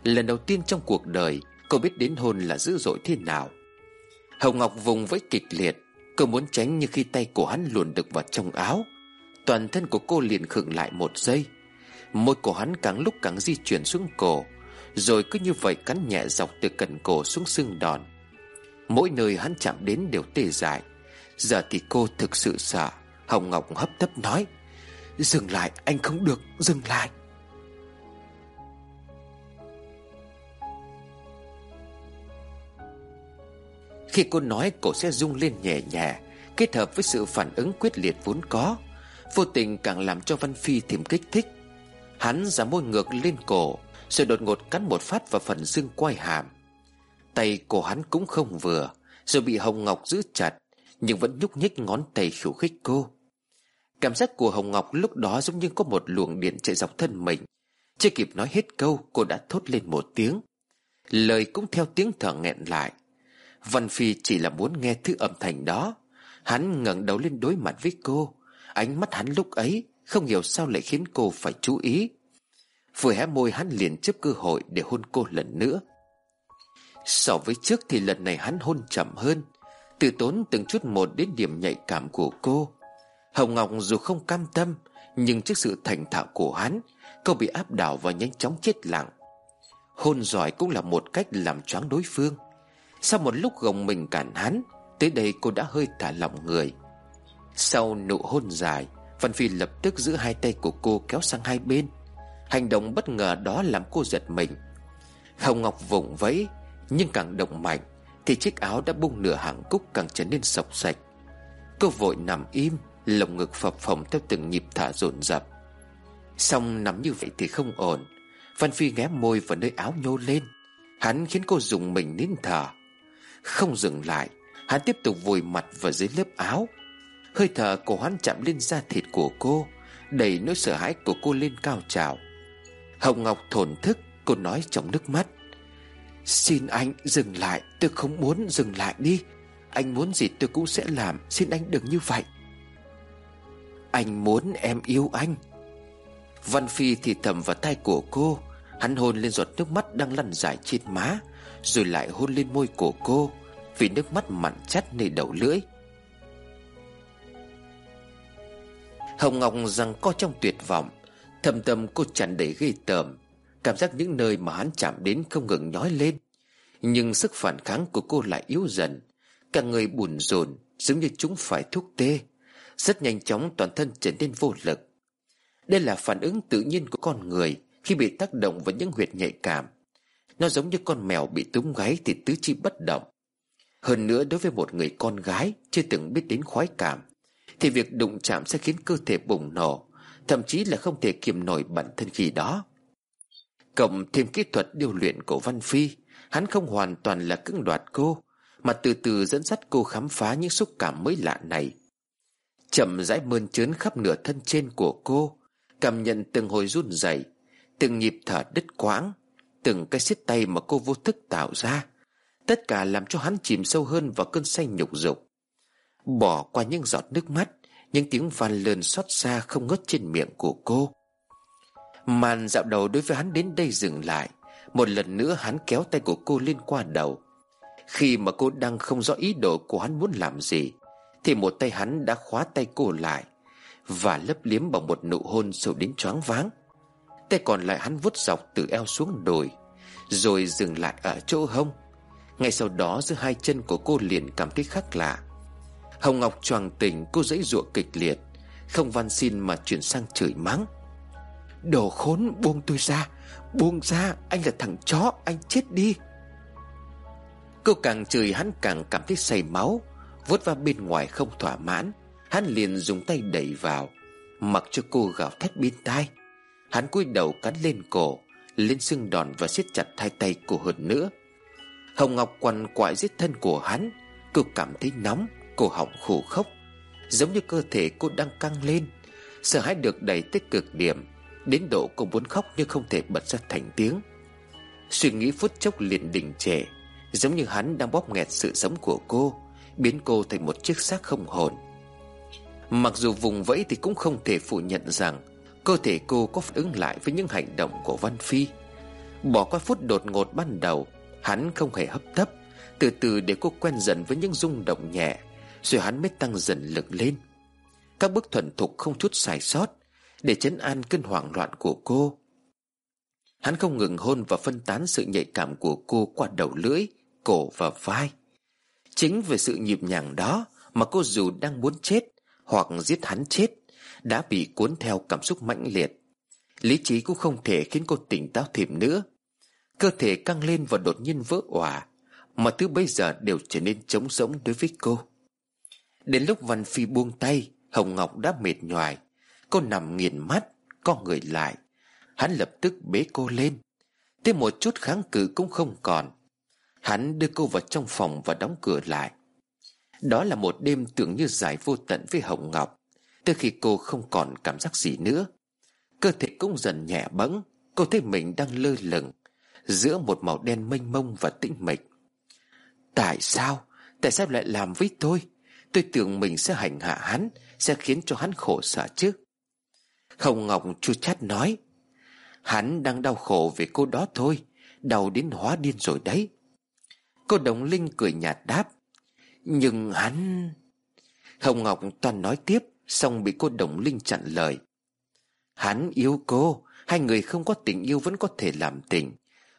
Lần đầu tiên trong cuộc đời, Cô biết đến hôn là dữ dội thế nào. Hồng Ngọc vùng với kịch liệt Cô muốn tránh như khi tay của hắn luồn được vào trong áo. Toàn thân của cô liền khựng lại một giây. Môi của hắn càng lúc càng di chuyển xuống cổ. Rồi cứ như vậy cắn nhẹ dọc từ cẩn cổ xuống xương đòn. Mỗi nơi hắn chạm đến đều tê dại. Giờ thì cô thực sự sợ. Hồng Ngọc hấp tấp nói, Dừng lại, anh không được, dừng lại. Khi cô nói cổ sẽ rung lên nhẹ nhẹ, Kết hợp với sự phản ứng quyết liệt vốn có, Vô tình càng làm cho Văn Phi thêm kích thích. Hắn giả môi ngược lên cổ, Rồi đột ngột cắn một phát vào phần xương quai hàm. Tay của hắn cũng không vừa, Rồi bị Hồng Ngọc giữ chặt, Nhưng vẫn nhúc nhích ngón tay khiêu khích cô. Cảm giác của Hồng Ngọc lúc đó giống như có một luồng điện chạy dọc thân mình. Chưa kịp nói hết câu, Cô đã thốt lên một tiếng. Lời cũng theo tiếng thở nghẹn lại. Văn Phi chỉ là muốn nghe thứ âm thanh đó. Hắn ngẩng đầu lên đối mặt với cô. Ánh mắt hắn lúc ấy Không hiểu sao lại khiến cô phải chú ý. Vừa hé môi hắn liền chấp cơ hội Để hôn cô lần nữa. So với trước thì lần này hắn hôn chậm hơn. Từ tốn từng chút một đến điểm nhạy cảm của cô. Hồng Ngọc dù không cam tâm, Nhưng trước sự thành thạo của hắn, Cô bị áp đảo và nhanh chóng chết lặng. Hôn giỏi cũng là một cách làm choáng đối phương. Sau một lúc gồng mình cản hắn, Tới đây cô đã hơi thả lỏng người. Sau nụ hôn dài, Văn Phi lập tức giữ hai tay của cô kéo sang hai bên. Hành động bất ngờ đó làm cô giật mình. Hồng Ngọc vùng vẫy, Nhưng càng động mạnh, Thì chiếc áo đã bung nửa hàng cúc càng trở nên sọc sạch. Cô vội nằm im, Lồng ngực phập phồng theo từng nhịp thả dồn dập. Xong nằm như vậy thì không ổn. Văn Phi ghé môi vào nơi áo nhô lên. Hắn khiến cô dùng mình nín thở. Không dừng lại, Hắn tiếp tục vùi mặt vào dưới lớp áo. Hơi thở của hắn chạm lên da thịt của cô, Đẩy nỗi sợ hãi của cô lên cao trào. Hồng Ngọc thổn thức, Cô nói trong nước mắt. Xin anh dừng lại, Tôi không muốn dừng lại đi. Anh muốn gì tôi cũng sẽ làm, Xin anh đừng như vậy. Anh muốn em yêu anh. Văn Phi thì thầm vào tay của cô, Hắn hôn lên giọt nước mắt đang lăn dài trên má. Rồi lại hôn lên môi của cô, Vì nước mắt mặn chắt nơi đầu lưỡi. Hồng Ngọc rằng co trong tuyệt vọng, Thầm tâm cô tràn đầy ghê tởm, Cảm giác những nơi mà hắn chạm đến không ngừng nhói lên. Nhưng sức phản kháng của cô lại yếu dần, Cả người buồn rồn Giống như chúng phải thuốc tê. Rất nhanh chóng toàn thân trở nên vô lực. Đây là phản ứng tự nhiên của con người Khi bị tác động vào những huyệt nhạy cảm. Nó giống như con mèo bị túm gáy Thì tứ chi bất động. Hơn nữa đối với một người con gái Chưa từng biết đến khoái cảm, Thì việc đụng chạm sẽ khiến cơ thể bùng nổ, Thậm chí là không thể kiềm nổi bản thân khi đó. Cộng thêm kỹ thuật điều luyện của Văn Phi, Hắn không hoàn toàn là cưỡng đoạt cô, Mà từ từ dẫn dắt cô khám phá những xúc cảm mới lạ này. Chậm rãi mơn trớn khắp nửa thân trên của cô, Cảm nhận từng hồi run rẩy, Từng nhịp thở đứt quãng. Từng cái xiết tay mà cô vô thức tạo ra. Tất cả làm cho hắn chìm sâu hơn vào cơn say nhục dục. Bỏ qua những giọt nước mắt, Những tiếng van lơn xót xa không ngớt trên miệng của cô. Màn dạo đầu đối với hắn đến đây dừng lại. Một lần nữa hắn kéo tay của cô lên qua đầu. Khi mà cô đang không rõ ý đồ của hắn muốn làm gì, Thì một tay hắn đã khóa tay cô lại Và lấp liếm bằng một nụ hôn sâu đến choáng váng. Tay còn lại hắn vuốt dọc từ eo xuống đồi. Rồi dừng lại ở chỗ hông Ngay sau đó, giữa hai chân của cô liền cảm thấy khác lạ. Hồng Ngọc choàng tỉnh cô dãy ruộng kịch liệt. Không van xin mà chuyển sang chửi mắng. Đồ khốn, buông tôi ra, Buông ra, anh là thằng chó, Anh chết đi. Cô càng chửi, hắn càng cảm thấy say máu. Vốt vào bên ngoài không thỏa mãn, Hắn liền dùng tay đẩy vào, Mặc cho cô gào thét bên tai. Hắn cúi đầu cắn lên cổ. Lên xương đòn và siết chặt hai tay cô hơn nữa Hồng Ngọc quằn quại giết thân của hắn, Cô cảm thấy nóng, Cổ họng khổ khốc. Giống như cơ thể cô đang căng lên, Sợ hãi được đẩy tới cực điểm, Đến độ cô muốn khóc nhưng không thể bật ra thành tiếng. Suy nghĩ phút chốc liền đình trệ, Giống như hắn đang bóp nghẹt sự sống của cô, Biến cô thành một chiếc xác không hồn. Mặc dù vùng vẫy thì cũng không thể phủ nhận rằng Cơ thể cô có phản ứng lại với những hành động của Văn Phi. Bỏ qua phút đột ngột ban đầu Hắn không hề hấp tấp. Từ từ để cô quen dần với những rung động nhẹ Rồi hắn mới tăng dần lực lên. Các bước thuần thục không chút sai sót Để chấn an cơn hoảng loạn của cô. Hắn không ngừng hôn và phân tán sự nhạy cảm của cô qua đầu lưỡi, cổ và vai. Chính về sự nhịp nhàng đó mà cô dù đang muốn chết hoặc giết hắn chết, đã bị cuốn theo cảm xúc mãnh liệt. Lý trí cũng không thể khiến cô tỉnh táo thêm nữa. Cơ thể căng lên và đột nhiên vỡ òa, mà thứ bây giờ đều trở nên trống rỗng đối với cô. Đến lúc Văn Phi buông tay, Hồng Ngọc đã mệt nhoài. Cô nằm nghiền mắt, co người lại. Hắn lập tức bế cô lên. Thêm một chút kháng cự cũng không còn. Hắn đưa cô vào trong phòng và đóng cửa lại. Đó là một đêm tưởng như dài vô tận với Hồng Ngọc từ khi cô không còn cảm giác gì nữa, Cơ thể cũng dần nhẹ bẫng, Cô thấy mình đang lơ lửng Giữa một màu đen mênh mông và tĩnh mịch. Tại sao? Tại sao lại làm với tôi? Tôi tưởng mình sẽ hành hạ hắn, Sẽ khiến cho hắn khổ sở chứ. Hồng Ngọc chu chát nói, Hắn đang đau khổ về cô đó thôi, Đau đến hóa điên rồi đấy. Cô Đồng Linh cười nhạt đáp, nhưng hắn... Hồng Ngọc toàn nói tiếp Xong bị cô Đồng Linh chặn lời. Hắn yêu cô, Hai người không có tình yêu vẫn có thể làm tình.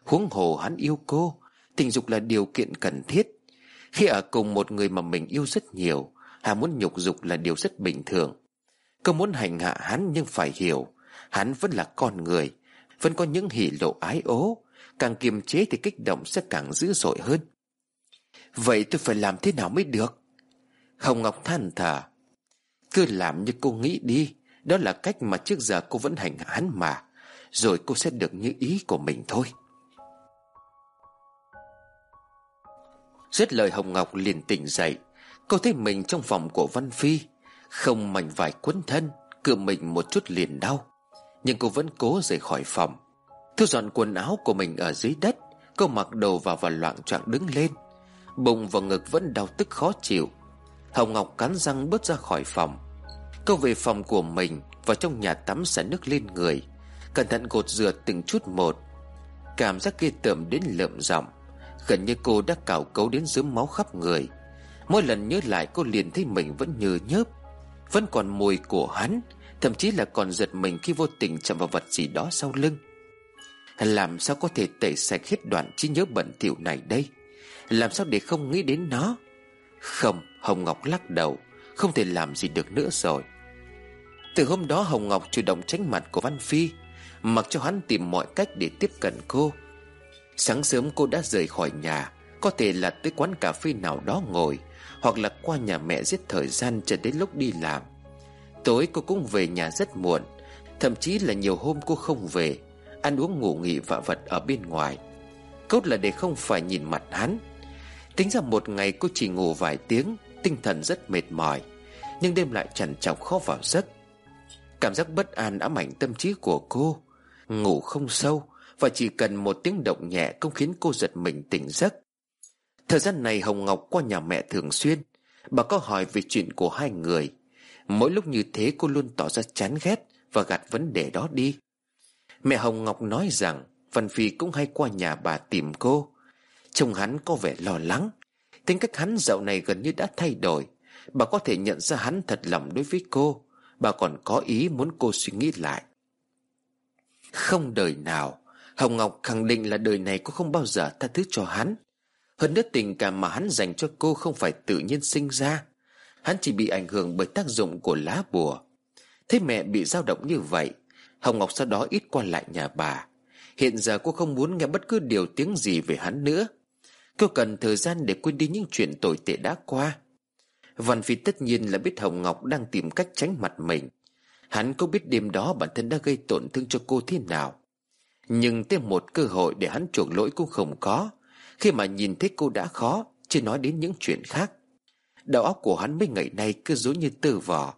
Huống hồ hắn yêu cô, Tình dục là điều kiện cần thiết. Khi ở cùng một người mà mình yêu rất nhiều, Hà muốn nhục dục là điều rất bình thường. Cô muốn hành hạ hắn nhưng phải hiểu, Hắn vẫn là con người, Vẫn có những hỉ lộ ái ố. Càng kiềm chế thì kích động sẽ càng dữ dội hơn. Vậy tôi phải làm thế nào mới được? Hồng Ngọc than thở. Cứ làm như cô nghĩ đi. Đó là cách mà trước giờ cô vẫn hành hắn mà. Rồi cô sẽ được như ý của mình thôi. Rất lời Hồng Ngọc liền tỉnh dậy. Cô thấy mình trong phòng của Văn Phi, Không mảnh vải quấn thân, Cựa mình một chút liền đau. Nhưng cô vẫn cố rời khỏi phòng. Thu dọn quần áo của mình ở dưới đất, Cô mặc đồ vào và loạn choạng đứng lên. Bụng và ngực vẫn đau tức khó chịu. Hồng Ngọc cắn răng bước ra khỏi phòng. Cô về phòng của mình Vào trong nhà tắm xả nước lên người. Cẩn thận gột rửa từng chút một. Cảm giác ghê tởm đến lợm giọng. Gần như cô đã cào cấu đến dớm máu khắp người. Mỗi lần nhớ lại cô liền thấy mình vẫn nhớ nhớp. Vẫn còn mùi của hắn, Thậm chí là còn giật mình khi vô tình chạm vào vật gì đó sau lưng. Làm sao có thể tẩy sạch hết đoạn trí nhớ bẩn thỉu này đây? Làm sao để không nghĩ đến nó? Không Hồng Ngọc lắc đầu, Không thể làm gì được nữa rồi. Từ hôm đó Hồng Ngọc chủ động tránh mặt của Văn Phi, Mặc cho hắn tìm mọi cách để tiếp cận cô. Sáng sớm cô đã rời khỏi nhà, Có thể là tới quán cà phê nào đó ngồi, Hoặc là qua nhà mẹ giết thời gian cho đến lúc đi làm. Tối cô cũng về nhà rất muộn, Thậm chí là nhiều hôm cô không về, Ăn uống ngủ nghỉ vạ vật ở bên ngoài. Cốt là để không phải nhìn mặt hắn. Tính ra một ngày cô chỉ ngủ vài tiếng Tinh thần rất mệt mỏi, Nhưng đêm lại trằn trọc khó vào giấc. Cảm giác bất an ám ảnh tâm trí của cô. Ngủ không sâu Và chỉ cần một tiếng động nhẹ Cũng khiến cô giật mình tỉnh giấc. Thời gian này Hồng Ngọc qua nhà mẹ thường xuyên. Bà có hỏi về chuyện của hai người. Mỗi lúc như thế cô luôn tỏ ra chán ghét Và gạt vấn đề đó đi. Mẹ Hồng Ngọc nói rằng Văn Phi cũng hay qua nhà bà tìm cô. Chồng hắn có vẻ lo lắng. Tính cách hắn dạo này gần như đã thay đổi. Bà có thể nhận ra hắn thật lòng đối với cô. Bà còn có ý muốn cô suy nghĩ lại. Không đời nào. Hồng Ngọc khẳng định là đời này cô không bao giờ tha thứ cho hắn. Hơn nữa tình cảm mà hắn dành cho cô không phải tự nhiên sinh ra. Hắn chỉ bị ảnh hưởng bởi tác dụng của lá bùa. Thế mẹ bị dao động như vậy, Hồng Ngọc sau đó ít qua lại nhà bà. Hiện giờ cô không muốn nghe bất cứ điều tiếng gì về hắn nữa. Cô cần thời gian để quên đi những chuyện tồi tệ đã qua. Văn Phi tất nhiên là biết Hồng Ngọc đang tìm cách tránh mặt mình. Hắn có biết đêm đó bản thân đã gây tổn thương cho cô thế nào. Nhưng thêm một cơ hội để hắn chuộc lỗi cũng không có. Khi mà nhìn thấy cô đã khó Chưa nói đến những chuyện khác. Đầu óc của hắn mấy ngày nay cứ rối như tơ vò.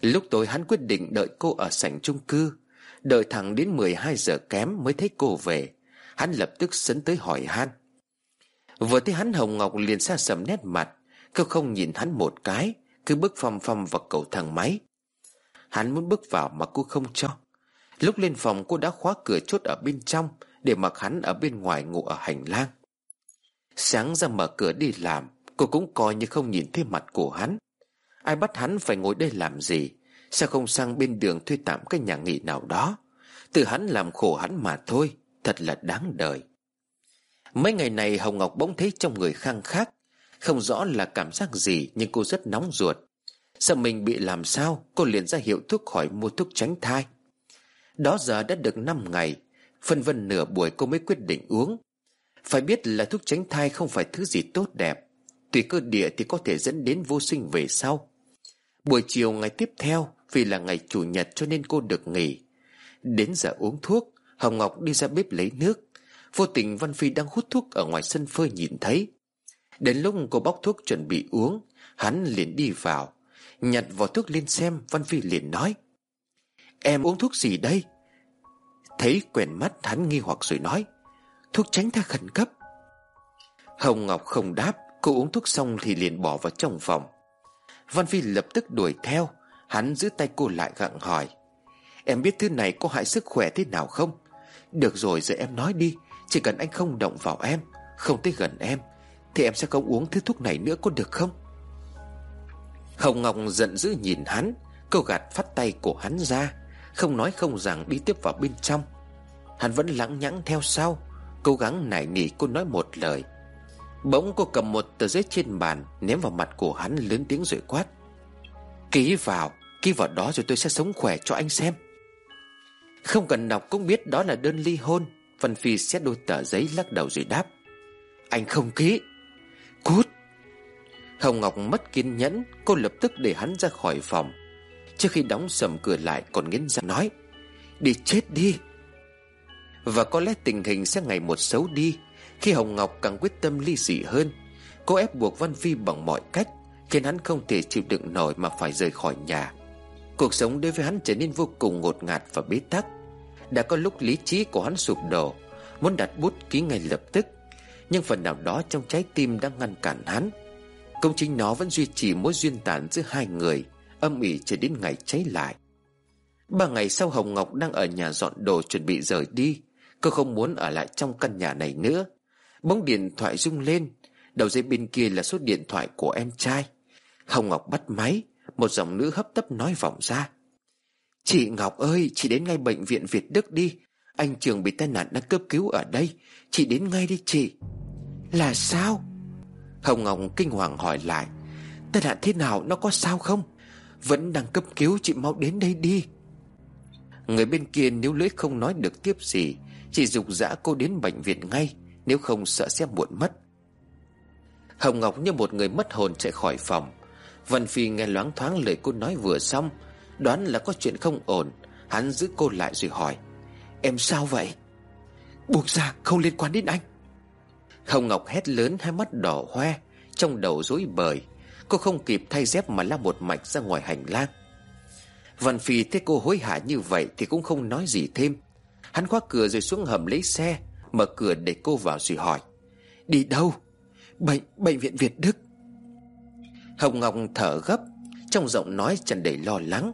Lúc tối hắn quyết định đợi cô ở sảnh chung cư. Đợi thẳng đến 12 giờ kém mới thấy cô về. Hắn lập tức sấn tới hỏi han. Vừa thấy hắn Hồng Ngọc liền xa sầm nét mặt Cô không nhìn hắn một cái, Cứ bước phăm phăm vào cầu thang máy. Hắn muốn bước vào mà cô không cho. Lúc lên phòng cô đã khóa cửa chốt ở bên trong, Để mặc hắn ở bên ngoài ngủ ở hành lang. Sáng ra mở cửa đi làm, Cô cũng coi như không nhìn thấy mặt của hắn. Ai bắt hắn phải ngồi đây làm gì? Sao không sang bên đường thuê tạm cái nhà nghỉ nào đó? Tự hắn làm khổ hắn mà thôi, Thật là đáng đời. Mấy ngày này Hồng Ngọc bỗng thấy trong người khang khác Không rõ là cảm giác gì, Nhưng cô rất nóng ruột. Sợ mình bị làm sao, Cô liền ra hiệu thuốc khỏi mua thuốc tránh thai. Đó giờ đã được 5 ngày, Phân vân nửa buổi cô mới quyết định uống. Phải biết là thuốc tránh thai không phải thứ gì tốt đẹp. Tùy cơ địa thì có thể dẫn đến vô sinh về sau. Buổi chiều ngày tiếp theo, Vì là ngày chủ nhật cho nên cô được nghỉ. Đến giờ uống thuốc, Hồng Ngọc đi ra bếp lấy nước. Vô tình Văn Phi đang hút thuốc ở ngoài sân phơi nhìn thấy. Đến lúc cô bóc thuốc chuẩn bị uống, Hắn liền đi vào. Nhặt vỏ thuốc lên xem, Văn Phi liền nói. Em uống thuốc gì đây? Thấy quen mắt, hắn nghi hoặc rồi nói. Thuốc tránh thai khẩn cấp. Hồng Ngọc không đáp, Cô uống thuốc xong thì liền bỏ vào trong phòng. Văn Phi lập tức đuổi theo, Hắn giữ tay cô lại gặng hỏi. Em biết thứ này có hại sức khỏe thế nào không? Được rồi, giờ em nói đi chỉ cần anh không động vào em, Không tới gần em, Thì em sẽ không uống thứ thuốc này nữa có được không? Hồng Ngọc giận dữ nhìn hắn Câu gạt phát tay của hắn ra, Không nói không rằng đi tiếp vào bên trong. Hắn vẫn lẳng nhãng theo sau, Cố gắng nảy nỉ cô nói một lời. Bỗng cô cầm một tờ giấy trên bàn, Ném vào mặt của hắn lớn tiếng rồi quát. Ký vào Ký vào đó rồi tôi sẽ sống khỏe cho anh xem. Không cần đọc cũng biết đó là đơn ly hôn. Văn Phi xét đôi tờ giấy lắc đầu rồi đáp. Anh không ký Cút. Hồng Ngọc mất kiên nhẫn, Cô lập tức để hắn ra khỏi phòng. Trước khi đóng sầm cửa lại, còn nghiến răng nói, Đi chết đi. Và có lẽ tình hình sẽ ngày một xấu đi, Khi Hồng Ngọc càng quyết tâm ly dị hơn. Cô ép buộc Văn Phi bằng mọi cách, Khiến hắn không thể chịu đựng nổi mà phải rời khỏi nhà. Cuộc sống đối với hắn trở nên vô cùng ngột ngạt và bế tắc. Đã có lúc lý trí của hắn sụp đổ, Muốn đặt bút ký ngay lập tức. Nhưng phần nào đó trong trái tim đang ngăn cản hắn. Công chính nó vẫn duy trì mối duyên tàn giữa hai người, Âm ỉ cho đến ngày cháy lại. Ba ngày sau Hồng Ngọc đang ở nhà dọn đồ chuẩn bị rời đi. Cô không muốn ở lại trong căn nhà này nữa. Bóng điện thoại rung lên. Đầu dây bên kia là số điện thoại của em trai. Hồng Ngọc bắt máy, Một giọng nữ hấp tấp nói vọng ra. Chị Ngọc ơi, Chị đến ngay bệnh viện Việt Đức đi. Anh Trường bị tai nạn đang cấp cứu ở đây. Chị đến ngay đi chị. Là sao? Hồng Ngọc kinh hoàng hỏi lại. Tai nạn thế nào, nó có sao không? Vẫn đang cấp cứu, chị mau đến đây đi. Người bên kia nếu lưỡi không nói được tiếp gì. Chỉ dục dã cô đến bệnh viện ngay, Nếu không sợ sẽ muộn mất. Hồng Ngọc như một người mất hồn chạy khỏi phòng. Văn Phi nghe loáng thoáng lời cô nói vừa xong Đoán là có chuyện không ổn. Hắn giữ cô lại rồi hỏi Em sao vậy? Buộc ra không liên quan đến anh. Hồng Ngọc hét lớn hai mắt đỏ hoe Trong đầu rối bời. Cô không kịp thay dép mà lao một mạch ra ngoài hành lang. Văn Phi thấy cô hối hả như vậy Thì cũng không nói gì thêm. Hắn khóa cửa rồi xuống hầm lấy xe Mở cửa để cô vào rồi hỏi Đi đâu? Bệnh, bệnh viện Việt Đức. Hồng Ngọc thở gấp Trong giọng nói tràn đầy lo lắng.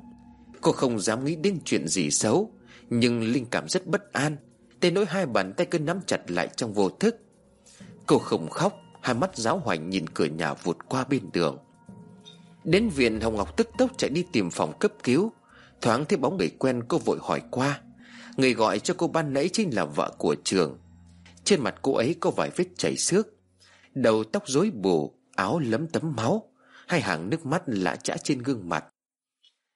Cô không dám nghĩ đến chuyện gì xấu, Nhưng linh cảm rất bất an. Tên nỗi hai bàn tay cứ nắm chặt lại trong vô thức. Cô không khóc, Hai mắt giáo hoành nhìn cửa nhà vụt qua bên đường. Đến viện Hồng Ngọc tức tốc chạy đi tìm phòng cấp cứu. Thoáng thấy bóng người quen, cô vội hỏi qua. Người gọi cho cô ban nãy chính là vợ của trường. Trên mặt cô ấy có vài vết chảy xước. Đầu tóc rối bù, Áo lấm tấm máu. Hai hàng nước mắt lạ chã trên gương mặt.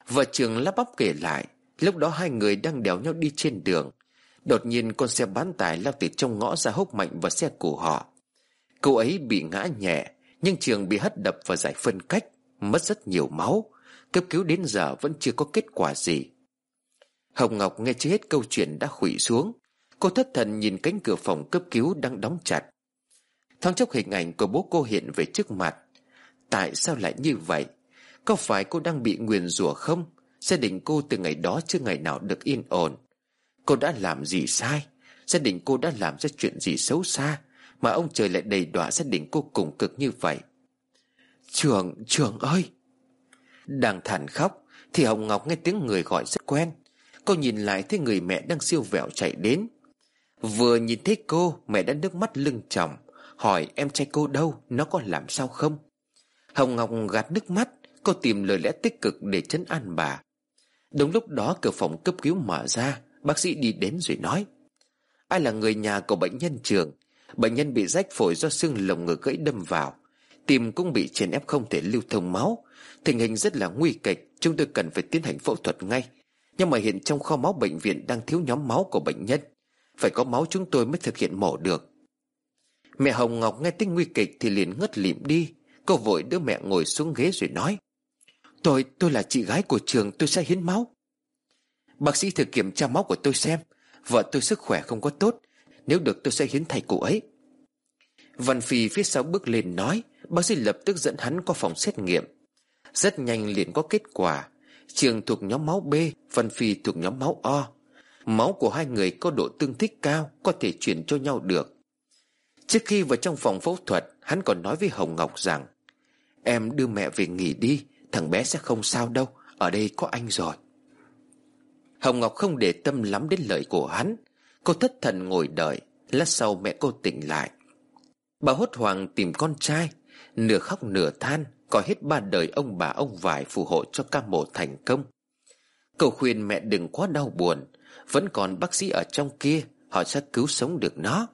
Vợ trường lắp bắp kể lại, Lúc đó hai người đang đèo nhau đi trên đường. Đột nhiên con xe bán tải lao từ trong ngõ ra hốc mạnh vào xe của họ. Cô ấy bị ngã nhẹ, Nhưng trường bị hất đập và giải phân cách, Mất rất nhiều máu. Cấp cứu đến giờ vẫn chưa có kết quả gì. Hồng Ngọc nghe chưa hết câu chuyện đã khủy xuống. Cô thất thần nhìn cánh cửa phòng cấp cứu đang đóng chặt. Thoáng chốc hình ảnh của bố cô hiện về trước mặt. Tại sao lại như vậy? Có phải cô đang bị nguyền rủa không? Gia đình cô từ ngày đó chưa ngày nào được yên ổn. Cô đã làm gì sai? Gia đình cô đã làm ra chuyện gì xấu xa? Mà ông trời lại đầy đọa gia đình cô cùng cực như vậy. Trường, trường ơi! Đang thản khóc Thì Hồng Ngọc nghe tiếng người gọi rất quen. Cô nhìn lại thấy người mẹ đang siêu vẹo chạy đến. Vừa nhìn thấy cô Mẹ đã nước mắt lưng tròng. Hỏi em trai cô đâu Nó có làm sao không? Hồng Ngọc gạt nước mắt Cô tìm lời lẽ tích cực để chấn an bà. Đúng lúc đó, cửa phòng cấp cứu mở ra. Bác sĩ đi đến rồi nói, Ai là người nhà của bệnh nhân trường? Bệnh nhân bị rách phổi do xương lồng ngực gãy đâm vào. Tim cũng bị chèn ép không thể lưu thông máu. Tình hình rất là nguy kịch. Chúng tôi cần phải tiến hành phẫu thuật ngay. Nhưng mà hiện trong kho máu bệnh viện đang thiếu nhóm máu của bệnh nhân. Phải có máu chúng tôi mới thực hiện mổ được. Mẹ Hồng Ngọc nghe tin nguy kịch thì liền ngất lịm đi. Cô vội đưa mẹ ngồi xuống ghế rồi nói Tôi, tôi là chị gái của trường tôi sẽ hiến máu. Bác sĩ thử kiểm tra máu của tôi xem. Vợ tôi sức khỏe không có tốt. Nếu được tôi sẽ hiến thay cô ấy. Văn Phi phía sau bước lên nói Bác sĩ lập tức dẫn hắn qua phòng xét nghiệm. Rất nhanh liền có kết quả. Trường thuộc nhóm máu B Văn Phi thuộc nhóm máu O. Máu của hai người có độ tương thích cao Có thể chuyển cho nhau được. Trước khi vào trong phòng phẫu thuật Hắn còn nói với Hồng Ngọc rằng Em đưa mẹ về nghỉ đi Thằng bé sẽ không sao đâu, Ở đây có anh rồi. Hồng Ngọc không để tâm lắm đến lời của hắn. Cô thất thần ngồi đợi, Lát sau mẹ cô tỉnh lại. Bà hốt hoảng tìm con trai, Nửa khóc nửa than Có hết ba đời ông bà ông vải phù hộ cho ca mổ thành công. Cậu khuyên mẹ đừng quá đau buồn, Vẫn còn bác sĩ ở trong kia, Họ sẽ cứu sống được nó.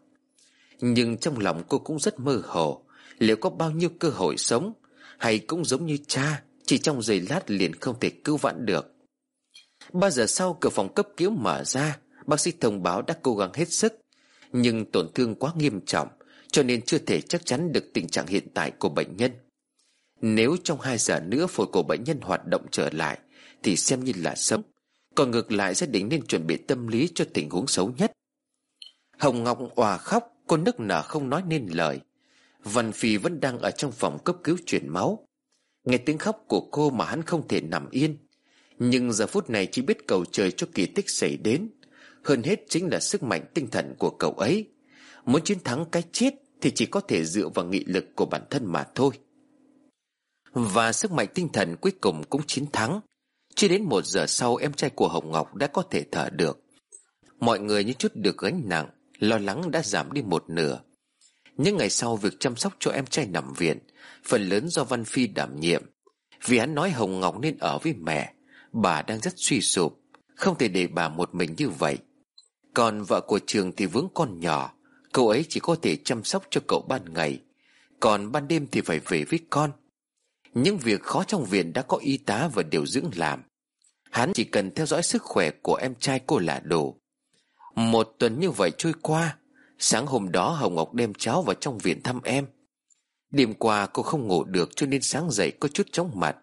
Nhưng trong lòng cô cũng rất mơ hồ, Liệu có bao nhiêu cơ hội sống, Hay cũng giống như cha chỉ trong giây lát liền không thể cứu vãn được. Ba giờ sau, cửa phòng cấp cứu mở ra. Bác sĩ thông báo đã cố gắng hết sức, Nhưng tổn thương quá nghiêm trọng, Cho nên chưa thể chắc chắn được tình trạng hiện tại của bệnh nhân. Nếu trong hai giờ nữa phổi của bệnh nhân hoạt động trở lại, Thì xem như là sống. Còn ngược lại gia đình nên chuẩn bị tâm lý cho tình huống xấu nhất. Hồng Ngọc òa khóc, Cô nức nở không nói nên lời. Văn Phi vẫn đang ở trong phòng cấp cứu chuyển máu. Nghe tiếng khóc của cô mà hắn không thể nằm yên. Nhưng giờ phút này chỉ biết cầu trời cho kỳ tích xảy đến. Hơn hết chính là sức mạnh tinh thần của cậu ấy. Muốn chiến thắng cái chết Thì chỉ có thể dựa vào nghị lực của bản thân mà thôi. Và sức mạnh tinh thần cuối cùng cũng chiến thắng. Chỉ đến một giờ sau, em trai của Hồng Ngọc đã có thể thở được. Mọi người như chút được gánh nặng, Lo lắng đã giảm đi một nửa. Những ngày sau việc chăm sóc cho em trai nằm viện, Phần lớn do Văn Phi đảm nhiệm. Vì hắn nói Hồng Ngọc nên ở với mẹ, Bà đang rất suy sụp, Không thể để bà một mình như vậy. Còn vợ của trường thì vướng con nhỏ, Cậu ấy chỉ có thể chăm sóc cho cậu ban ngày, Còn ban đêm thì phải về với con. Những việc khó trong viện đã có y tá và điều dưỡng làm. Hắn chỉ cần theo dõi sức khỏe của em trai cô là đủ. Một tuần như vậy trôi qua Sáng hôm đó Hồng Ngọc đem cháu vào trong viện thăm em. Đêm qua cô không ngủ được cho nên sáng dậy có chút chóng mặt.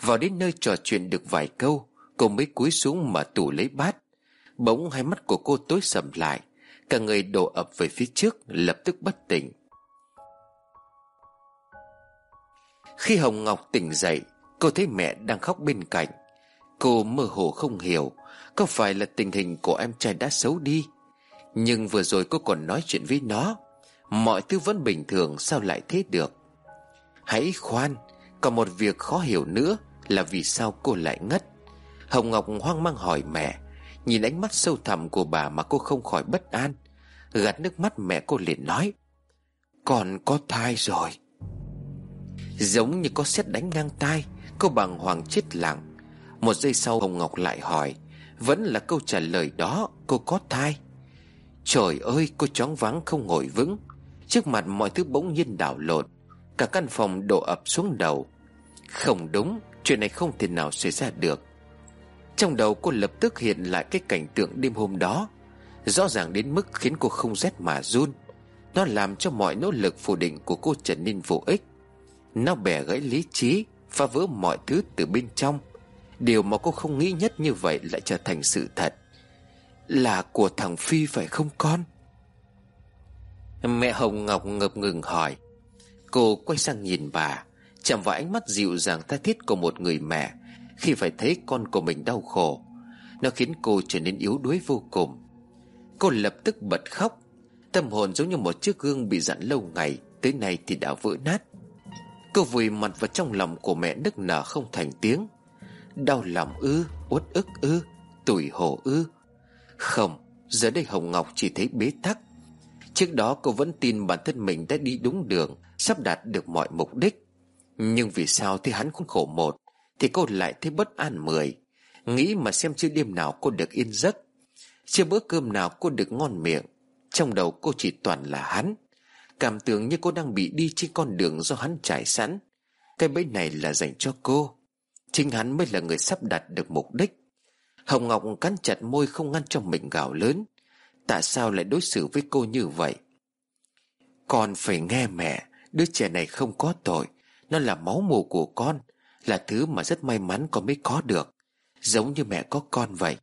Vào đến nơi trò chuyện được vài câu, Cô mới cúi xuống mở tủ lấy bát. Bỗng hai mắt của cô tối sầm lại, Cả người đổ ập về phía trước, Lập tức bất tỉnh. Khi Hồng Ngọc tỉnh dậy, Cô thấy mẹ đang khóc bên cạnh. Cô mơ hồ không hiểu, Có phải là tình hình của em trai đã xấu đi nhưng vừa rồi cô còn nói chuyện với nó. Mọi thứ vẫn bình thường, Sao lại thế được? Hãy khoan, Còn một việc khó hiểu nữa là vì sao cô lại ngất. Hồng Ngọc hoang mang hỏi mẹ, Nhìn ánh mắt sâu thẳm của bà mà cô không khỏi bất an. Gạt nước mắt mẹ cô liền nói, còn có thai rồi. Giống như có xét đánh ngang tai, Cô bàng hoàng chết lặng. Một giây sau, Hồng Ngọc lại hỏi, Vẫn là câu trả lời đó, Cô có thai? Trời ơi cô chóng váng không ngồi vững. Trước mặt mọi thứ bỗng nhiên đảo lộn, Cả căn phòng đổ ập xuống đầu. Không đúng, Chuyện này không thể nào xảy ra được. Trong đầu cô lập tức hiện lại cái cảnh tượng đêm hôm đó. Rõ ràng đến mức khiến cô không rét mà run. Nó làm cho mọi nỗ lực phủ định của cô trở nên vô ích. Nó bẻ gãy lý trí, Phá vỡ mọi thứ từ bên trong. Điều mà cô không nghĩ nhất như vậy lại trở thành sự thật. Là của thằng Phi phải không con? Mẹ Hồng Ngọc ngập ngừng hỏi. Cô quay sang nhìn bà, Chạm vào ánh mắt dịu dàng tha thiết của một người mẹ, Khi phải thấy con của mình đau khổ. Nó khiến cô trở nên yếu đuối vô cùng. Cô lập tức bật khóc. Tâm hồn giống như một chiếc gương bị dặn lâu ngày, Tới nay thì đã vỡ nát. Cô vùi mặt vào trong lòng của mẹ nức nở không thành tiếng. Đau lòng ư, Uất ức ư, Tủi hổ ư. Không, Giờ đây Hồng Ngọc chỉ thấy bế tắc. Trước đó cô vẫn tin bản thân mình đã đi đúng đường, Sắp đạt được mọi mục đích. Nhưng vì sao thì hắn cũng khổ một, Thì cô lại thấy bất an mười. Nghĩ mà xem chưa đêm nào cô được yên giấc, Chưa bữa cơm nào cô được ngon miệng. Trong đầu cô chỉ toàn là hắn. Cảm tưởng như cô đang bị đi trên con đường do hắn trải sẵn. Cái bẫy này là dành cho cô. Chính hắn mới là người sắp đạt được mục đích. Hồng Ngọc cắn chặt môi không ngăn cho mình gào lớn. Tại sao lại đối xử với cô như vậy? Con phải nghe mẹ, Đứa trẻ này không có tội. Nó là máu mù của con, Là thứ mà rất may mắn con mới có được. Giống như mẹ có con vậy.